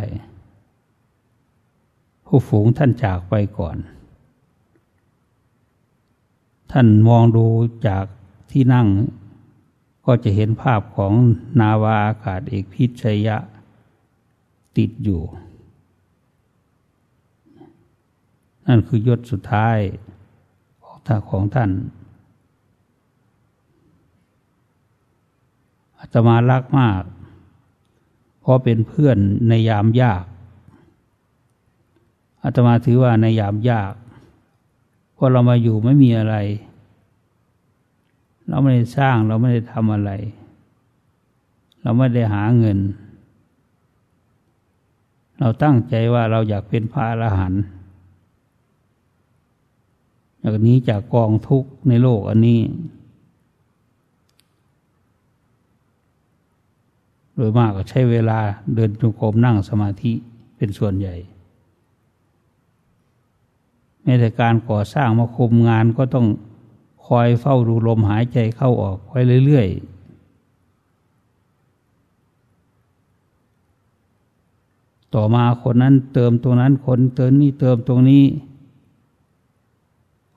ผู้ฝูงท่านจากไปก่อน ท่านมองดูจากที่นั่ง ก็จะเห็นภาพของนาวาอากาศเอกพิชยะติดอยู่ นั่นคือยศสุดท้ายของท่าของท่านอาตมารักมาก เพราะเป็นเพื่อนในยามยากอาตมาถือว่าในยามยาก พอเรามาอยู่ไม่มีอะไร เราไม่ได้สร้างเราไม่ได้ทำอะไร เราไม่ได้หาเงิน เราตั้งใจว่าเราอยากเป็นพระอรหันต์อยากนี้จากกองทุกข์ในโลกอันนี้ โดยมากก็ใช้เวลาเดินจงกรมนั่งสมาธิเป็นส่วนใหญ่ แม้แต่การก่อสร้างมาคุมงานก็ต้องคอยเฝ้าดูลมหายใจเข้าออกไว้เรื่อยๆ ต่อมาคนนั้นเติมตรงนั้นคนเติมนี่เติมตรงนี้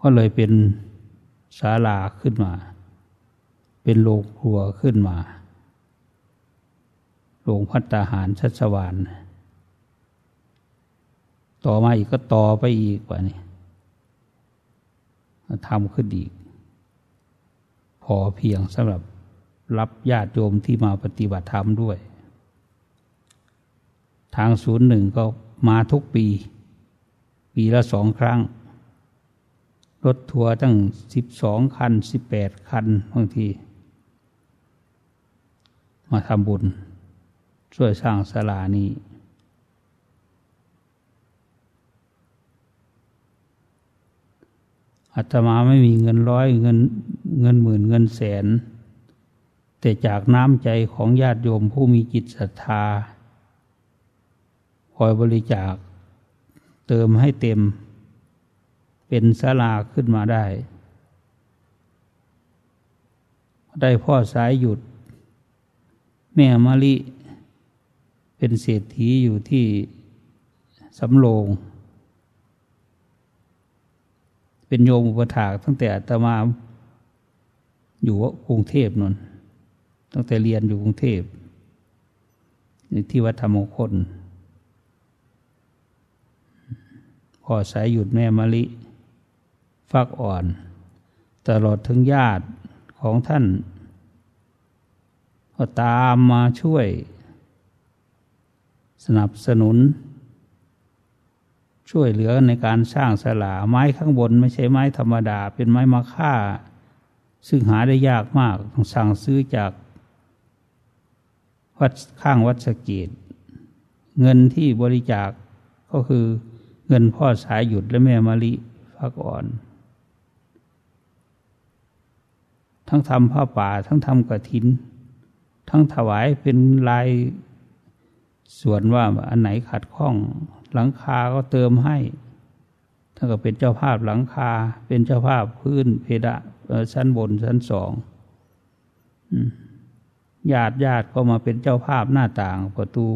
ก็เลยเป็นศาลาขึ้นมา เป็นโรงครัวขึ้นมาหลวงพัตตาหารชัชวานต่อมาอีกก็ต่อไปอีกว่านี่ ทำขึ้นอีก พอเพียงสำหรับรับญาติโยมที่มาปฏิบัติธรรมด้วย ทางศูนย์หนึ่งก็มาทุกปี ปีละสองครั้ง รถทัวร์ตั้งสิบสองคันสิบแปดคันบางที มาทำบุญ ช่วยสร้างศาลานี้ อาตมาไม่มีเงินร้อยเงินเงินหมื่นเงินแสน แต่จากน้ำใจของญาติโยมผู้มีจิตศรัทธาคอยบริจาคเติมให้เต็ม เป็นศาลาขึ้นมาได้ ได้พ่อสายหยุด แม่มะลิ เป็นเศรษฐีอยู่ที่สำโรง เป็นโยมอุปถากตั้งแต่ตมาอยู่กรุงเทพนนตั้งแต่เรียนอยู่กรุงเทพที่วัดธรรมคลพ่อสายหยุดแม่มะลิ ฟักอ่อน ตลอดถึงญาติของท่าน ก็ตามมาช่วย สนับสนุน ช่วยเหลือในการสร้างสลาไม้ข้างบนไม่ใช่ไม้ธรรมดา เป็นไม้มาค่า ซึ่งหาได้ยากมากต้องสั่งซื้อจากวัดข้างวัดสเกตเงินที่บริจาคก็คือเงินพ่อสายหยุดและแม่มาลิฟักอ่อน ทั้งทำผ้าป่า ทั้งทำกระถิน ทั้งถวายเป็นลายส่วนว่าอันไหนขัดข้อง หลังคาก็เติมให้ถ้าก็เป็นเจ้าภาพหลังคา เป็นเจ้าภาพพื้นเพดานชั้นบนชั้นสองญาติญาติก็มาเป็นเจ้าภาพหน้าต่างประตู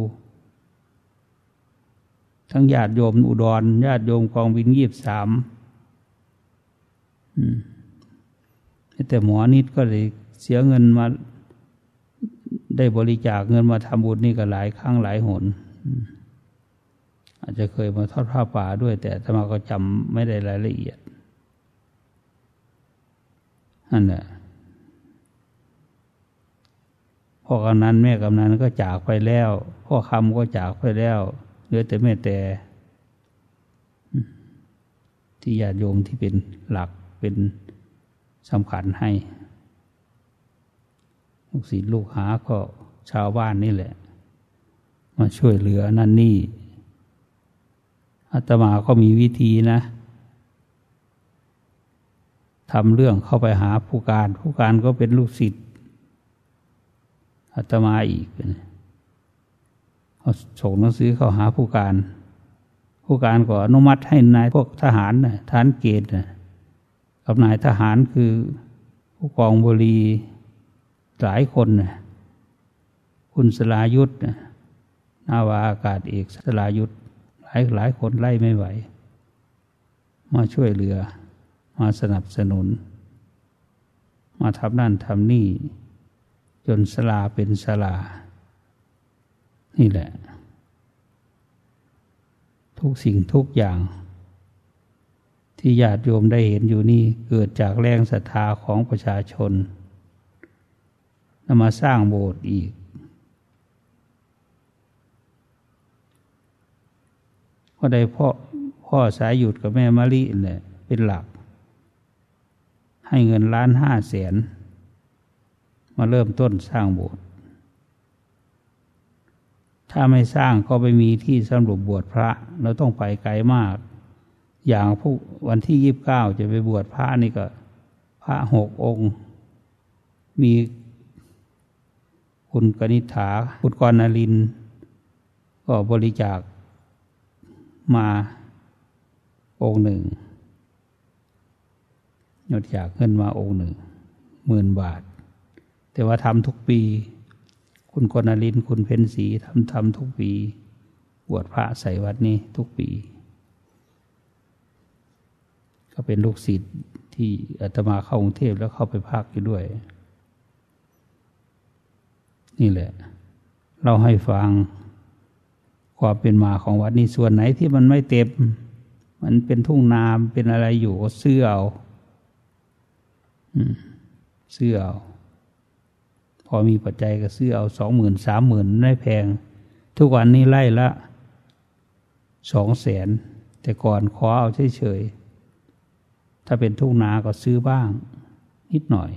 ทั้งญาติโยมอุดรญาติโยมกองวินยีบสามแต่หมอนิดก็เลยเสียเงินมา ได้บริจาคเงินมาทำบุญนี่ก็หลายครั้งหลายหน อาจจะเคยมาทอดผ้าป่าด้วย แต่ธรรมาก็จำไม่ได้รายละเอียดนั่นแหละพ่อกำนันแม่กำนันก็จากไปแล้ว พ่อคำก็จากไปแล้วเหลือแต่แม่แต่ ที่ญาติโยมที่เป็นหลักเป็นสำคัญให้ ลูกศิษย์ลูกหาก็ชาวบ้านนี่แหละ มาช่วยเหลือนั่นนี่ อาตมาก็มีวิธีนะทำเรื่องเข้าไปหาผู้การ ผู้การก็เป็นลูกศิษย์อาตมาอีกเขาส่งหนังสือเข้าหาผู้การ ผู้การก็อนุมัติให้นายพวกทหารนะทหารเกณฑ์นะกับนายทหารคือผู้กองบุรีหลายคนนะคุณสลายุทธนะนาวาอากาศเอกสลายุทธ ลายหลายคนไล่ไม่ไหว มาช่วยเหลือ มาสนับสนุน มาทำนั่นทำนี่ จนสลาเป็นสลา นี่แหละ ทุกสิ่งทุกอย่าง ที่ญาติโยมได้เห็นอยู่นี่เกิดจากแรงศรัทธาของประชาชนนำมาสร้างโบสถ์อีก ก็ได้พ่อพ่อสายหยุดกับแม่มะลิเนี่ยเป็นหลัก ให้เงินล้านห้าแสนมาเริ่มต้นสร้างโบสถ์ถ้าไม่สร้างก็ไม่มีที่สำหรับบวชพระ เราต้องไปไกลมาก อย่างพวกวันที่ยีิบเก้าจะไปบวชพระนี่ก็ พระหกองค์ มีคุณกนิษฐาคุณกรณลิน ก็บริจาค มาองค์หนึ่งยอดอยากขึ้นมาองค์หนึ่งหมื่นบาท แต่ว่าทำทุกปี คุณกนลินคุณเพนสีทำทำทุกปีบวชพระใส่วัดนี้ทุกปี ก็เป็นลูกศิษย์ที่อาตมาเข้ากรุงเทพแล้วเข้าไปพักอยู่ด้วย นี่แหละ เราให้ฟัง ความเป็นมาของวัดนี้ส่วนไหนที่มันไม่เต็ม มันเป็นทุ่งนามเป็นอะไรอยู่ก็ซื้อเอาซื้อเอาพอมีปัจจัยก็ซื้อเอาสองหมื่นสามหมื่นไม่แพง ทุกวันนี้ไล่ละสองแสนแต่ก่อนขอเอาเฉยๆถ้าเป็นทุ่งนาก็ซื้อบ้าง นิดหน่อย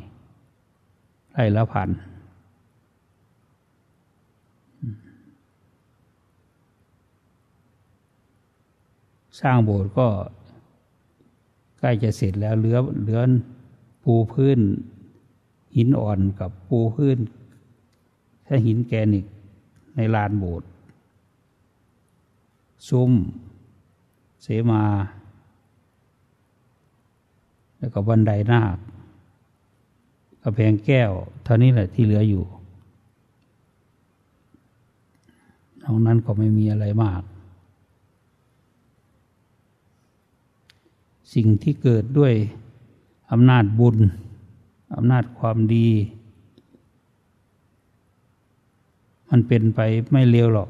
ไล่ละพัน สร้างโบสถ์ก็ใกล้จะเสร็จแล้วเหลือเหลือปูพื้นหินอ่อนกับปูพื้นถ้าหินแกนิกในลานโบสถ์ซุ้ม เสมา แล้วก็บันไดนาคกระแพงแก้ว เท่านี้แหละที่เหลืออยู่นอกนั้นก็ไม่มีอะไรมาก สิ่งที่เกิดด้วยอำนาจบุญอำนาจความดี มันเป็นไปไม่เร็วหรอก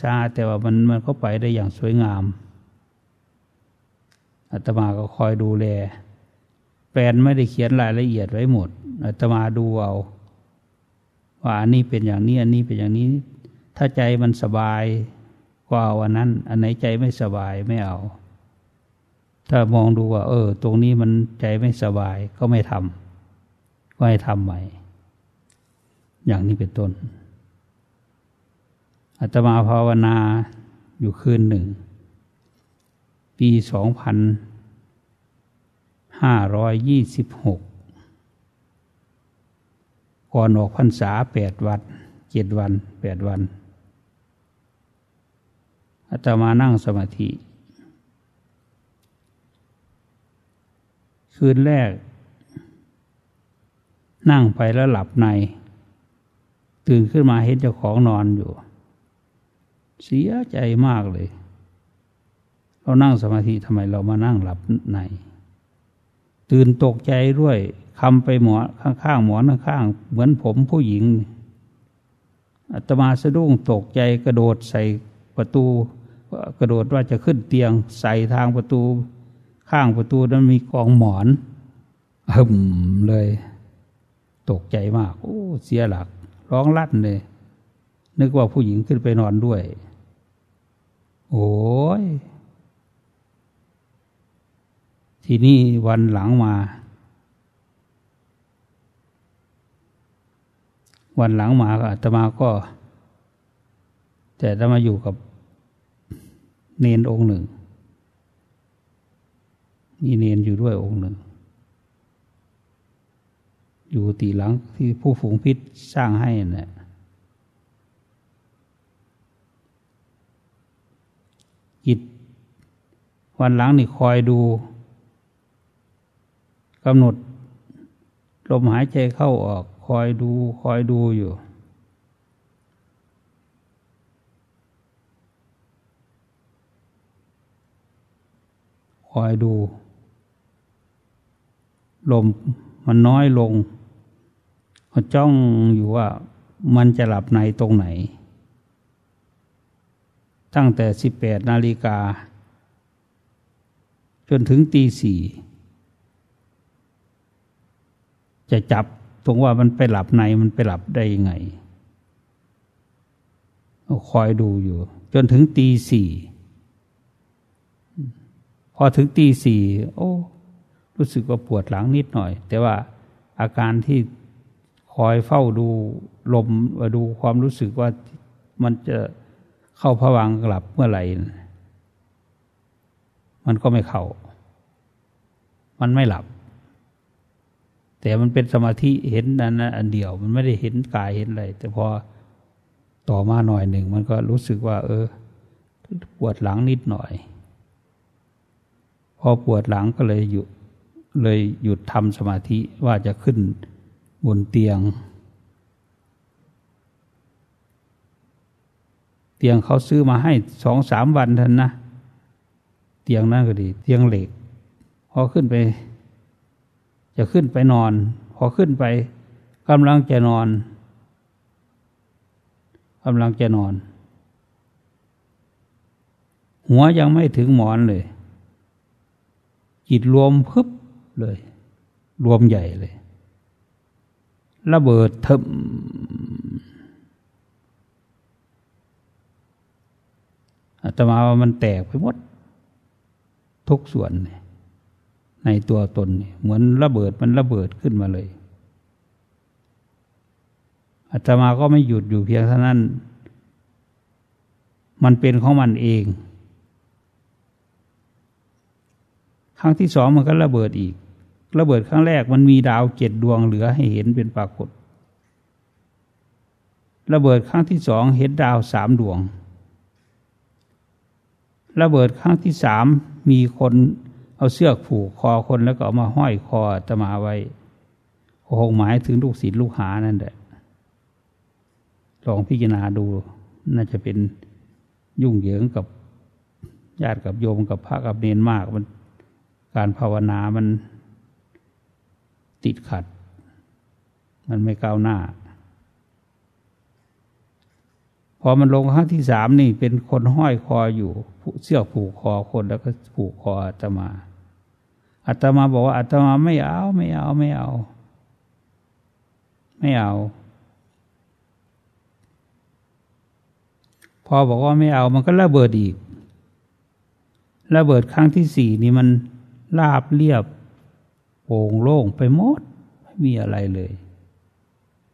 ช้าๆแต่ว่ามันมันก็ไปได้อย่างสวยงามอาตมาก็คอยดูแลแปลนไม่ได้เขียนรายละเอียดไว้หมดอาตมาดูเอาว่าอันนี้เป็นอย่างนี้อันนี้เป็นอย่างนี้ ถ้าใจมันสบายกว่าวันนั้น อันไหนใจไม่สบายไม่เอา ถ้ามองดูว่า เออ ตรงนี้มันใจไม่สบายก็ไม่ทำก็ให้ทำใหม่ อย่างนี้เป็นต้นอาตมาภาวนาอยู่คืนหนึ่ง ปีสองพันห้าร้อยยี่สิบหกก่อนออกพรรษาแปดวันเจ็ดวันแปดวันอาตมานั่งสมาธิ คืนแรก นั่งไปแล้วหลับใน ตื่นขึ้นมาเห็นเจ้าของนอนอยู่ เสียใจมากเลย เรานั่งสมาธิทำไมเรามานั่งหลับใน ตื่นตกใจด้วยคำไปหมอข้างๆหมอนข้างๆเหมือนผมผู้หญิงอาตมาสะดุ้งตกใจกระโดดใส่ประตู กระโดดว่าจะขึ้นเตียง ใส่ทางประตู ข้างประตูนั้นมีกองหมอนหึมเลย ตกใจมาก โอ้ เสียหลัก ร้องลั่นเลย นึกว่าผู้หญิงขึ้นไปนอนด้วย โอ้ย ทีนี้วันหลังมา วันหลังมาอาตมาก็ แต่อามาอยู่กับเนนองค์หนึ่ง มีเนนอยู่ด้วยองค์หนึ่ง อยู่ตีหลังที่ผู้ฝูงพิษสร้างให้นี่ยจิตวันหลังนี่คอยดูกำหนดลมหายใจเข้าออก คอยดูคอยดูอยู่ คอยดู ลมมันน้อยลงเขาจ้องอยู่ว่ามันจะหลับในตรงไหน ตั้งแต่สิบแปดนาฬิกา จนถึงตีสี่จะจับตรงว่ามันไปหลับในมันไปหลับได้ยังไงคอยดูอยู่ จนถึงตีสี่ พอถึงตีสี่โอ้ รู้สึกว่าปวดหลังนิดหน่อย แต่ว่าอาการที่คอยเฝ้าดูลมดูความรู้สึกว่ามันจะเข้าผวังหลับเมื่อไหร่ มันก็ไม่เข้า มันไม่หลับ แต่มันเป็นสมาธิเห็นนั้นอันเดียว มันไม่ได้เห็นกายเห็นอะไร แต่พอต่อมาหน่อยหนึ่ง มันก็รู้สึกว่า เออ ปวดหลังนิดหน่อย พอปวดหลังก็เลยหยุด เลยหยุดทำสมาธิว่าจะขึ้นบนเตียง เตียงเขาซื้อมาให้สองสามวันทันนะ เตียงนั่นก็ดี เตียงเหล็ก พอขึ้นไป จะขึ้นไปนอน พอขึ้นไปกำลังจะนอนกำลังจะนอน หัวยังไม่ถึงหมอนเลย จิตรวมพึบ เลย รวมใหญ่เลย ระเบิดทมอาตมาว่ามันแตกไปหมด ทุกส่วน ในตัวตน เหมือนระเบิดมันระเบิดขึ้นมาเลยอาตมาก็ไม่หยุดอยู่เพียงเท่านั้น มันเป็นของมันเอง ครั้งที่สองมันก็ระเบิดอีก ระเบิดครั้งแรกมันมีดาวเจ็ดดวงเหลือให้เห็นเป็นปรากฏ ระเบิดครั้งที่สองเห็นดาวสามดวง ระเบิดครั้งที่สามมีคนเอาเสื้อผูกคอคนแล้วก็เอามาห้อยคอตมาไว้คงหมายถึงลูกศิษย์ลูกหานั่นแหละลองพิจารณาดู น่าจะเป็นยุ่งเหยิงกับญาติกับโยมกับพระกับเนนมากมันการภาวนามัน ติดขัด มันไม่ก้าวหน้า พอมันลงครั้งที่สามนี่เป็นคนห้อยคออยู่เสื้อผูกคอคนแล้วก็ผูกคอจะมาอาตมาบอกว่าอาตมาไม่เอาไม่เอาไม่เอา ไม่เอา พอบอกว่าไม่เอามันก็ระเบิดอีกระเบิดครั้งที่สี่นี่มันลาบเรียบ ป่งโล่งไปหมด ไม่มีอะไรเลย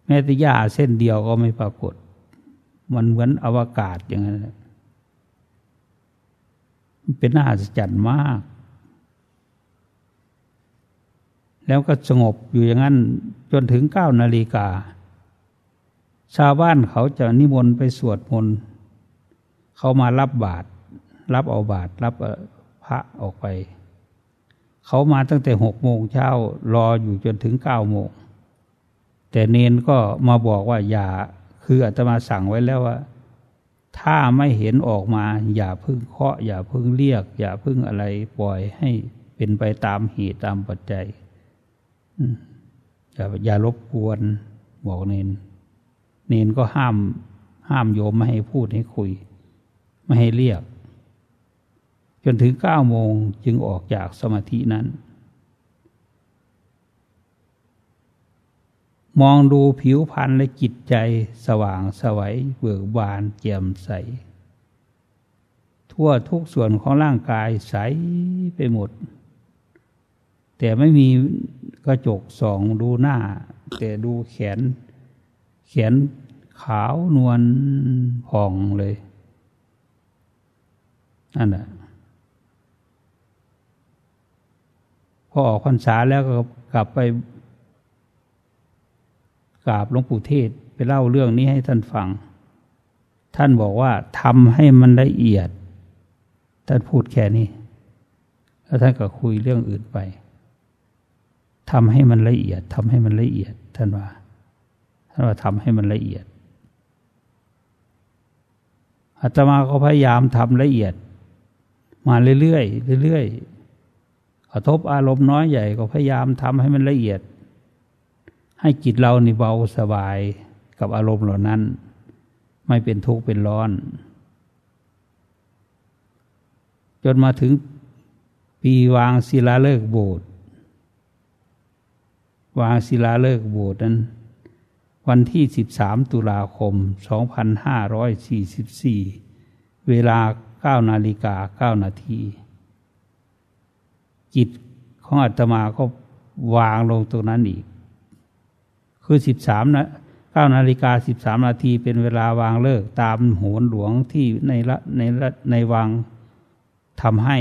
แม้แต่หญ้าเส้นเดียวก็ไม่ปรากฏ มันเหมือนอวกาศอย่างนั้นเป็นน่าสจั์มาก แล้วก็สงบอยู่อย่างนั้นจนถึงเก้านาฬิกา ชาวบ้านเขาจะนิมนต์ไปสวดมนต์เขามารับบาตรรับเอาบาตรรับพระออกไป เขามาตั้งแต่หกโมงเช้ารออยู่จนถึงเก้าโมง แต่เนนก็มาบอกว่าอย่าคืออาตมาสั่งไว้แล้วว่า ถ้าไม่เห็นออกมา อย่าพึ่งเคาะ อย่าพึ่งเรียก อย่าพึ่งอะไรปล่อยให้เป็นไปตามเหตุตามปัจจัยอย่าอย่ารบกวนบอกเนน เนนก็ห้ามห้ามโยมไม่ให้พูดให้คุย ไม่ให้เรียก นถึงเก้าโมงจึงออกจากสมาธินั้น มองดูผิวพรรณและจิตใจสว่างสวัยเบิกบานแจ่มใส ทั่วทุกส่วนของร่างกายใสไปหมด แต่ไม่มีกระจกส่องดูหน้า แต่ดูแขน แขนขาวนวลผ่องเลยนั่นแหละ พอออกพรรษาแล้วก็กลับไปกราบหลวงปู่เทศไปเล่าเรื่องนี้ให้ท่านฟัง ท่านบอกว่าทำให้มันละเอียด ท่านพูดแค่นี้ แล้วท่านก็คุยเรื่องอื่นไปทำให้มันละเอียดทำให้มันละเอียด ท่านว่า ท่านว่าทำให้มันละเอียดอาตมาก็พยายามทำละเอียด มาเรื่อยๆเรื่อยๆ กระทบอารมณ์น้อยใหญ่ก็พยายามทำให้มันละเอียด ให้จิตเรานี่เบาสบายกับอารมณ์เหล่านั้น ไม่เป็นทุกข์เป็นร้อน จนมาถึงปีวางศิลาเลิกโบสถ์วางศิลาเลิกโบสถ์นั้น วันที่ 13 ตุลาคม 2544 เวลา 9 นาฬิกา 9 นาที จิตของอาตมาก็วางลงตรงนั้นอีก คือ13นะ9นาฬิกา13นาทีเป็นเวลาวางเลิกตามโหนหลวงที่ในละในละในวังทำให้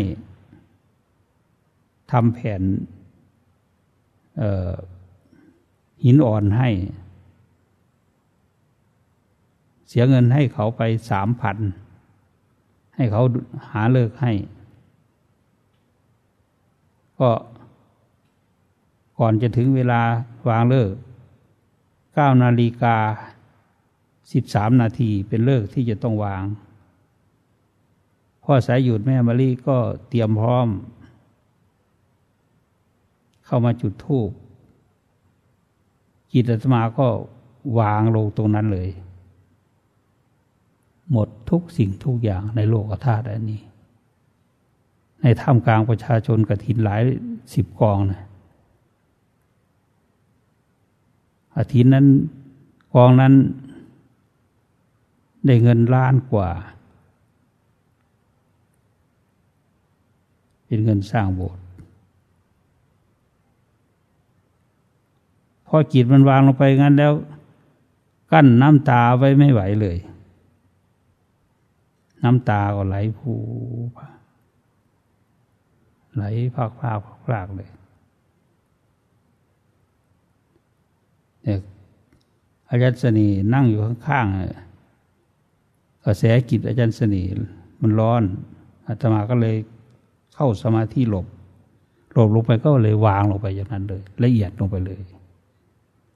ทำแผ่นหินอ่อนให้ เสียเงินให้เขาไปสามพันให้เขาหาเลิกให้ ก็ก่อนจะถึงเวลาวางเลิกเก้านาฬิกาสิบสามนาทีเป็นเลิกที่จะต้องวาง พ่อสายหยุดแม่มารีก็เตรียมพร้อม เข้ามาจุดธูปจิตอาตมาก็วางลงตรงนั้นเลย หมดทุกสิ่งทุกอย่างในโลกธาตุอันนี้ ในท่ามกลางประชาชนกระถินหลายสิบกองนะอาทิตย์นั้นกองนั้น ได้เงินล้านกว่า เป็นเงินสร้างโบสถ์พอจิตมันวางลงไปงั้นแล้ว กั้นน้ำตาไว้ไม่ไหวเลย น้ำตาก็ไหลผู ไหลพากพากพากเลยเนี่ยอาจารย์สนีนั่งอยู่ข้างๆกระแสจิตอาจารย์สนีมันร้อนอาตมาก็เลยเข้าสมาธิหลบหลบลงไปก็เลยวางลงไปอย่างนั้นเลย ละเอียดลงไปเลย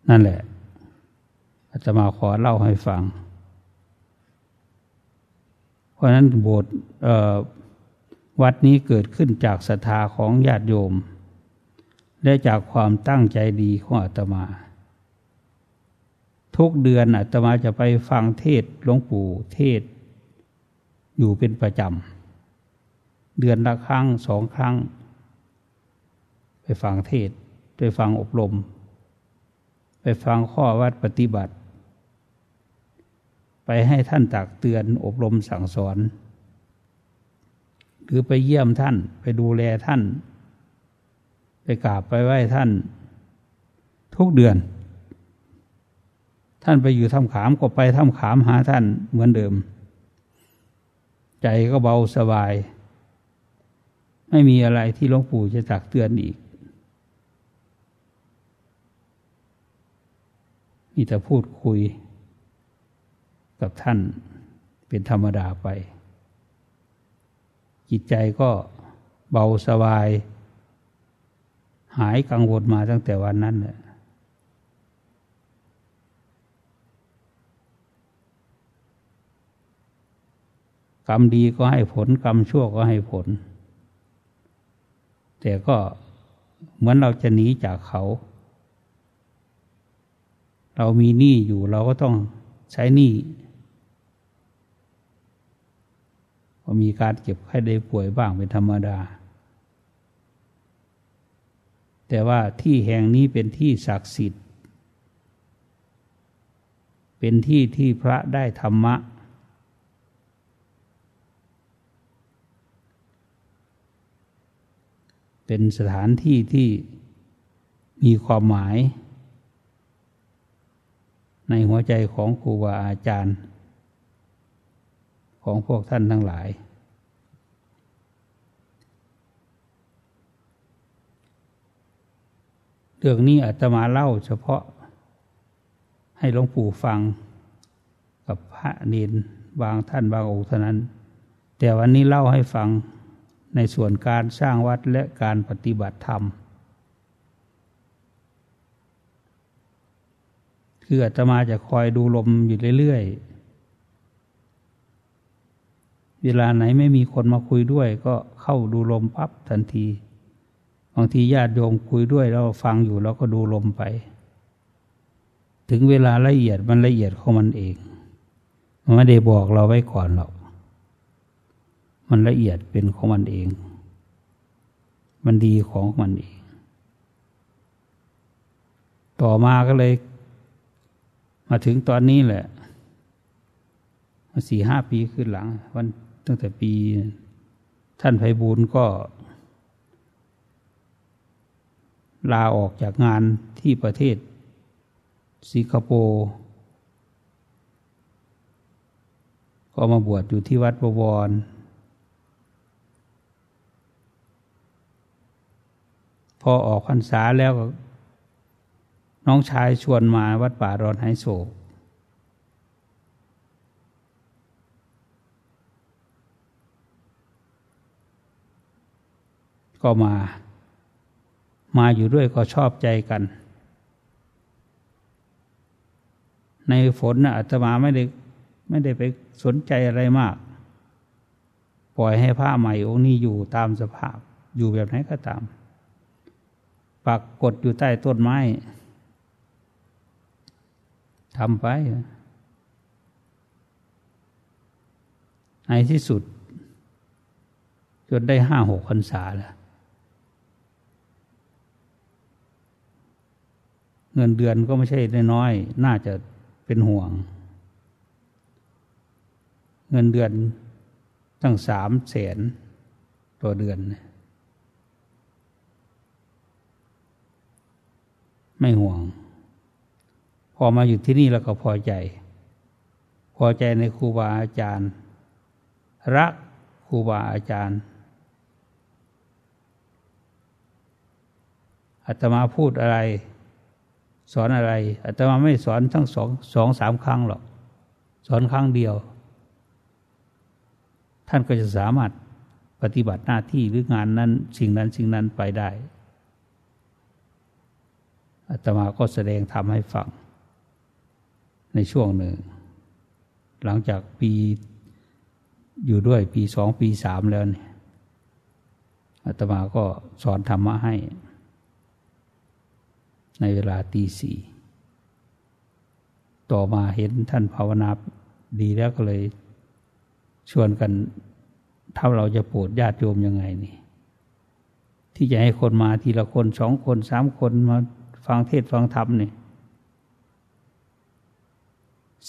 นั่นแหละอาจจะมาขอเล่าให้ฟัง เพราะนั้นโบสถ์ วัดนี้เกิดขึ้นจากศรัทธาของญาติโยม และจากความตั้งใจดีของอาตมา ทุกเดือนอาตมาจะไปฟังเทศหลวงปู่เทศ อยู่เป็นประจำ เดือนละครั้งสองครั้ง ไปฟังเทศ ไปฟังอบรม ไปฟังข้อวัดปฏิบัติ ไปให้ท่านตักเตือนอบรมสั่งสอน หรือไปเยี่ยมท่าน ไปดูแลท่าน ไปกราบไปไหว้ท่าน ทุกเดือน ท่านไปอยู่ทำขามก็ไปทำขามหาท่านเหมือนเดิม ใจก็เบาสบาย ไม่มีอะไรที่หลวงปู่จะตักเตือนอีก มีแต่พูดคุยกับท่านเป็นธรรมดาไป จิตใจก็เบาสบาย หายกังวลมาตั้งแต่วันนั้นเลยกรรมดีก็ให้ผล กรรมชั่วก็ให้ผล แต่ก็เหมือนเราจะหนีจากเขา เรามีหนี้อยู่เราก็ต้องใช้หนี้ พอมีการเก็บไข้ได้ป่วยบ้างเป็นธรรมดา แต่ว่าที่แห่งนี้เป็นที่ศักดิ์สิทธิ์ เป็นที่ที่พระได้ธรรมะ เป็นสถานที่ที่มีความหมาย ในหัวใจของครูบาอาจารย์ ของพวกท่านทั้งหลาย เรื่องนี้อาตมาเล่าเฉพาะ ให้หลวงปู่ฟังกับพระเนนบางท่านบางองค์เท่านั้น แต่วันนี้เล่าให้ฟังในส่วนการสร้างวัดและการปฏิบัติธรรม คืออาตมาจะคอยดูลมอยู่เรื่อยๆ เวลาไหนไม่มีคนมาคุยด้วย ก็เข้าดูลมปั๊บทันทีบางทีญาติโยมคุยด้วยเราฟังอยู่เราก็ดูลมไป ถึงเวลาละเอียดมันละเอียดของมันเอง มันไม่ได้บอกเราไว้ก่อนหรอกมันละเอียดเป็นของมันเอง มันดีของมันเอง ต่อมาก็เลย มาถึงตอนนี้แหละสี่ห้าปีขึ้นหลังวัน ตั้งแต่ปี ท่านไพบูลก็ ลาออกจากงานที่ประเทศ สิงคโปร์ก็มาบวชอยู่ที่วัดบวร พอออกพรรษาแล้วน้องชายชวนมาวัดป่ารอนไฮโศก ก็มา มาอยู่ด้วยก็ชอบใจกัน ในฝนนะอาตมาไม่ได้ไม่ได้ไปสนใจอะไรมาก ปล่อยให้ผ้าใหม่องค์นี้อยู่ตามสภาพ อยู่แบบไหนก็ตาม ปักกดอยู่ใต้ต้นไม้ทำไป ในที่สุด จนได้ห้าหกพรรษาแล้ว เงินเดือนก็ไม่ใช่น้อยน่าจะเป็นห่วง เงินเดือนตั้งสามแสนต่อเดือน ไม่ห่วง พอมาอยู่ที่นี่แล้วก็พอใจ พอใจในครูบาอาจารย์ รักครูบาอาจารย์อาตมาพูดอะไร สอนอะไรอาตมาไม่สอนทั้งสองสองสามครั้งหรอกสอนครั้งเดียว ท่านก็จะสามารถปฏิบัติหน้าที่หรืองานนั้นสิ่งนั้นสิ่งนั้นไปได้อาตมาก็แสดงทำให้ฟัง ในช่วงหนึ่ง หลังจากปีอยู่ด้วยปีสองปีสามแล้วเนี่ยอาตมาก็สอนธรรมะให้ ในเวลาตีสี่ต่อมาเห็นท่านภาวนาดีแล้วก็เลยชวนกันถ้าเราจะโปรดญาติโยมยังไงนี่ ที่จะให้คนมาทีละคนสองคนสามคนมาฟังเทศฟังธรรมนี่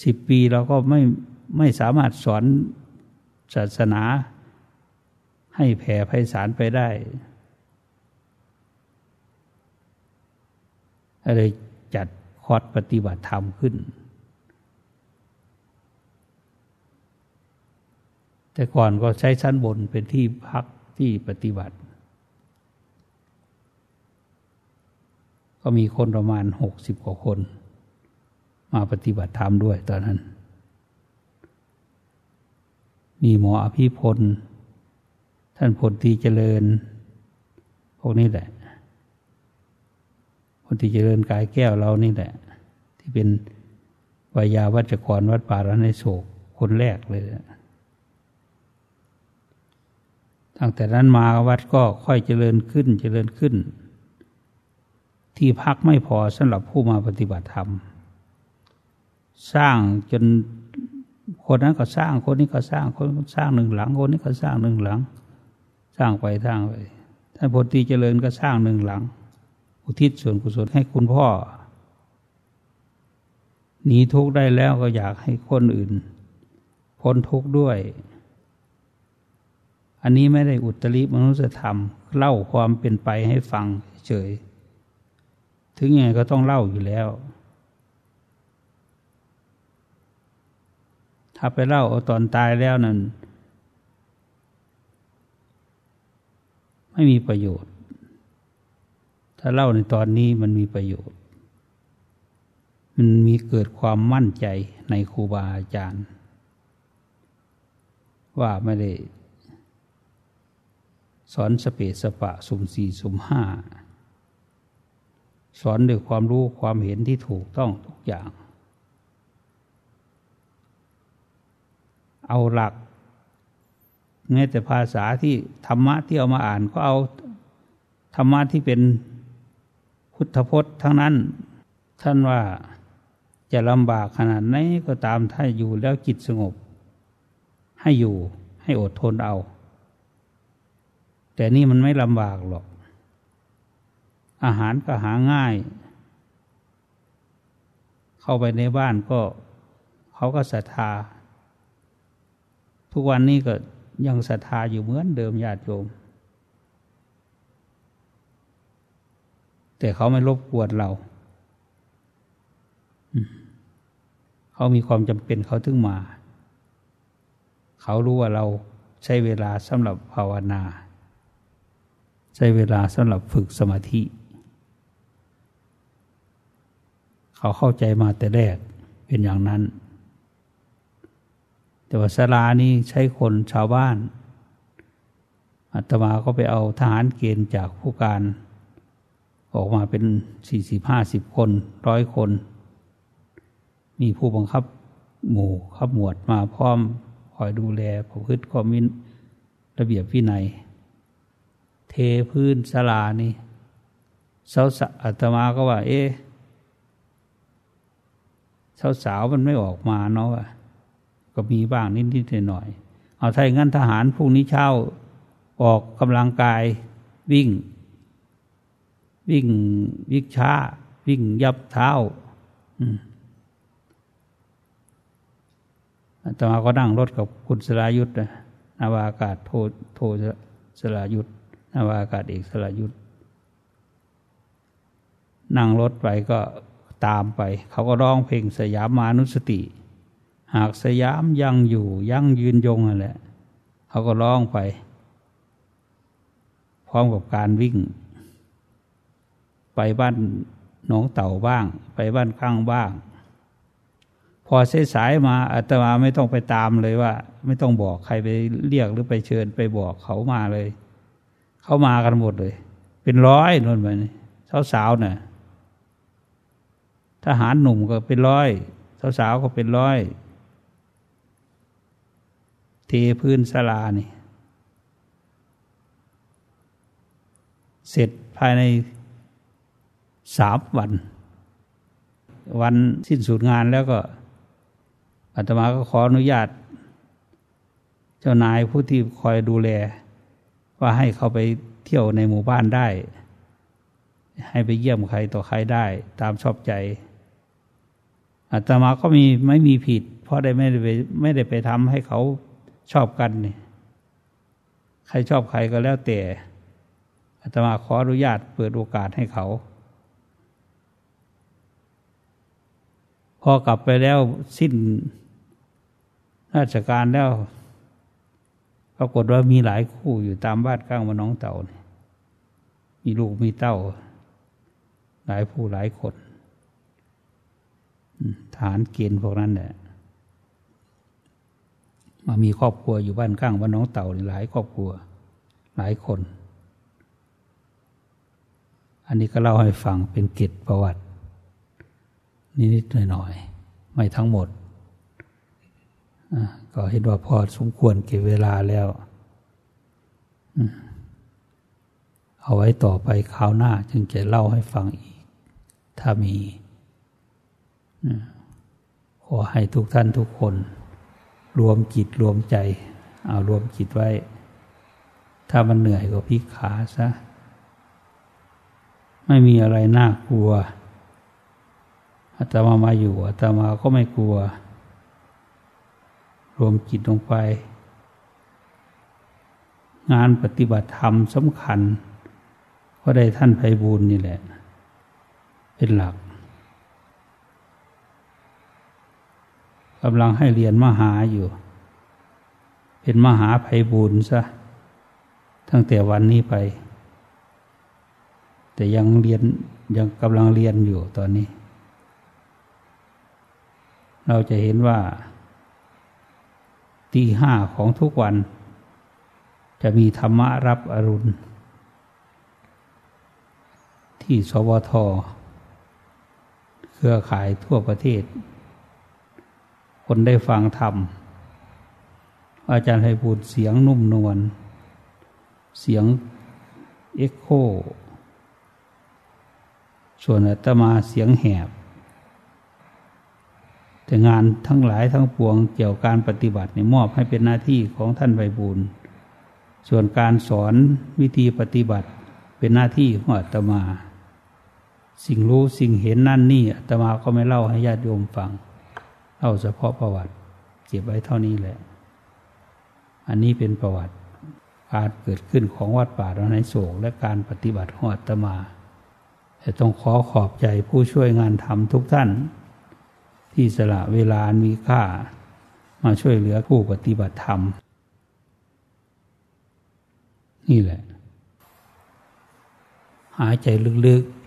สิบปีเราก็ไม่ไม่สามารถสอนศาสนาให้แผ่ไพศาลไปได้ อะไรจัดคอร์สปฏิบัติธรรมขึ้น แต่ก่อนก็ใช้ชั้นบนเป็นที่พักที่ปฏิบัติ ก็มีคนประมาณหกสิบกว่าคน มาปฏิบัติธรรมด้วยตอนนั้น มีหมออภิพลท่านพลทีเจริญ พวกนี้แหละ พลทีเจริญกายแก้วเรานี่แหละ ที่เป็นวายาวัจกรวัดป่าระในโศกคนแรกเลย ตั้งแต่นั้นมาวัดก็ค่อยเจริญขึ้นเจริญขึ้น ที่พักไม่พอสำหรับผู้มาปฏิบัติธรรม สร้างจนคนนั้นก็สร้างคนนี้ก็สร้างคนสร้างหนึ่งหลัง คนนี้ก็สร้างหนึ่งหลัง สร้างไปสร้างไปท่านพลตีเจริญก็สร้างหนึ่งหลัง อุทิศส่วนกุศลให้คุณพ่อหนีทุกข์ได้แล้วก็อยากให้คนอื่น พ้นทุกข์ด้วย อันนี้ไม่ได้อุตริมนุสธรรม เล่าความเป็นไปให้ฟังเฉย ถึงยังไงก็ต้องเล่าอยู่แล้ว ถ้าไปเล่าเอาตอนตายแล้วนั่นไม่มีประโยชน์ ถ้าเล่าในตอนนี้มันมีประโยชน์ มันมีเกิดความมั่นใจในครูบาอาจารย์ ว่าไม่ได้สอนสเปสปะสุ่มสี่สุ่มห้าสอนด้วยความรู้ความเห็นที่ถูกต้องทุกอย่าง เอาหลักแม้แต่ภาษาที่ธรรมะที่เอามาอ่านก็เอาธรรมะที่เป็น พุทธพจน์ทั้งนั้น ท่านว่าจะลำบากขนาดไหนก็ตามถ้าอยู่แล้วจิตสงบ ให้อยู่ให้อดทนเอา แต่นี่มันไม่ลำบากหรอก อาหารก็หาง่าย เข้าไปในบ้านก็เขาก็ศรัทธา ทุกวันนี้ก็ยังศรัทธาอยู่เหมือนเดิมญาติโยม แต่เขาไม่รบกวนเรา เขามีความจำเป็นเขาถึงมา เขารู้ว่าเราใช้เวลาสำหรับภาวนา ใช้เวลาสำหรับฝึกสมาธิ เขาเข้าใจมาแต่แรกเป็นอย่างนั้น แต่ว่าสลานี้ใช้คนชาวบ้านอาตมาก็ไปเอาทหารเกณฑ์จากผู้การ ออกมาเป็นสี่สิบห้าสิบคนร้อยคน มีผู้บังคับหมู่ขับหมวดมาพร้อมคอยดูแลประพฤติความมินระเบียบวินัย เทพื้นสลานี่สาวอาตมาก็ว่า เอ๊ะสาวมันไม่ออกมาเนาะว่าก็มีบ้างนิดๆหน่อยๆเอาถ้าอย่างนั้นทหารพรุ่งนี้เช้าออกกำลังกายวิ่ง วิ่งวิ่งช้า วิ่งยับเท้าอาตมาก็นั่งรถกับคุณสรายุทธ์นาวาอากาศโทโทสรายุทธ์นาวาอากาศเอกสรายุทธ์นั่งรถไปก็ตามไป เขาก็ร้องเพลงสยามมานุสติ หากสยามยังอยู่ยังยืนยงนั่นแหละ เขาก็ร้องไป พร้อมกับการวิ่ง ไปบ้านหนองเต่าบ้าง ไปบ้านข้างบ้าง พอเสสายมาอาตมาไม่ต้องไปตามเลยว่า ไม่ต้องบอกใครไปเรียกหรือไปเชิญไปบอกเขามาเลย เขามากันหมดเลย เป็นร้อยนนไปสาวๆน่ะทหารหนุ่มก็เป็นร้อยสาวๆก็เป็นร้อย เทพื้นสลานี่ เสร็จภายใน สามวัน วันสิ้นสุดงานแล้วก็อาตมาก็ขออนุญาต เจ้านายผู้ที่คอยดูแล ว่าให้เขาไปเที่ยวในหมู่บ้านได้ ให้ไปเยี่ยมใครต่อใครได้ตามชอบใจอาตมาก็มีไม่มีผิด เพราะได้ไม่ได้ไปไม่ได้ไปทำให้เขาชอบกันนี่ใครชอบใครก็แล้วแต่อาตมาขออนุญาตเปิดโอกาสให้เขา พอกลับไปแล้วสิ้นราชการแล้วปรากฏว่ามีหลายคู่อยู่ตามบ้านข้างมาน้องเต่า มีลูกมีเต้า หลายผู้หลายคนฐานเกณฑ์พวกนั้นแหละมามีครอบครัวอยู่บ้านข้างบ้านน้องเต่าหลายครอบครัว หลายคน อันนี้ก็เล่าให้ฟังเป็นกิจประวัติ นิดๆหน่อยๆไม่ทั้งหมด ก็เห็นว่าพอสมควรเก็บเวลาแล้ว เอาไว้ต่อไปคราวหน้า จึงจะเล่าให้ฟังอีก ถ้ามีขอให้ทุกท่านทุกคน รวมจิตรวมใจ เอารวมจิตไว้ ถ้ามันเหนื่อยก็พิกขาซะ ไม่มีอะไรน่ากลัว อาตมามาอยู่อาตมาก็ไม่กลัว รวมจิตลงไป งานปฏิบัติธรรมสำคัญ ก็ได้ท่านไพบูลนี่แหละ เป็นหลักกำลังให้เรียนมหาอยู่ เป็นมหาภัยบุญซะตั้งแต่วันนี้ไป แต่ยังเรียนยังกำลังเรียนอยู่ตอนนี้ เราจะเห็นว่าตีห้าของทุกวัน จะมีธรรมะรับอรุณ ที่สวท เครือข่ายทั่วประเทศ คนได้ฟังธรรม อาจารย์ให้พูดเสียงนุ่มนวลเสียงเอ็กโค ส่วนอาตมาเสียงแหบ แต่งานทั้งหลายทั้งปวงเกี่ยวการปฏิบัติเนี่ยมอบให้เป็นหน้าที่ของท่านไพบูลส่วนการสอนวิธีปฏิบัติเป็นหน้าที่ของอาตมา สิ่งรู้สิ่งเห็นนั่นนี่อาตมาก็ไม่เล่าให้ญาติโยมฟังเล่าเฉพาะประวัติเก็บไว้เท่านี้แหละ อันนี้เป็นประวัติการเกิดขึ้นของวัดป่าดอนไนโศกและการปฏิบัติของอาตมาแต่ต้องขอขอบใจผู้ช่วยงานทำทุกท่าน ที่สละเวลามีค่า มาช่วยเหลือผู้ปฏิบัติธรรม นี่แหละ หายใจลึกๆ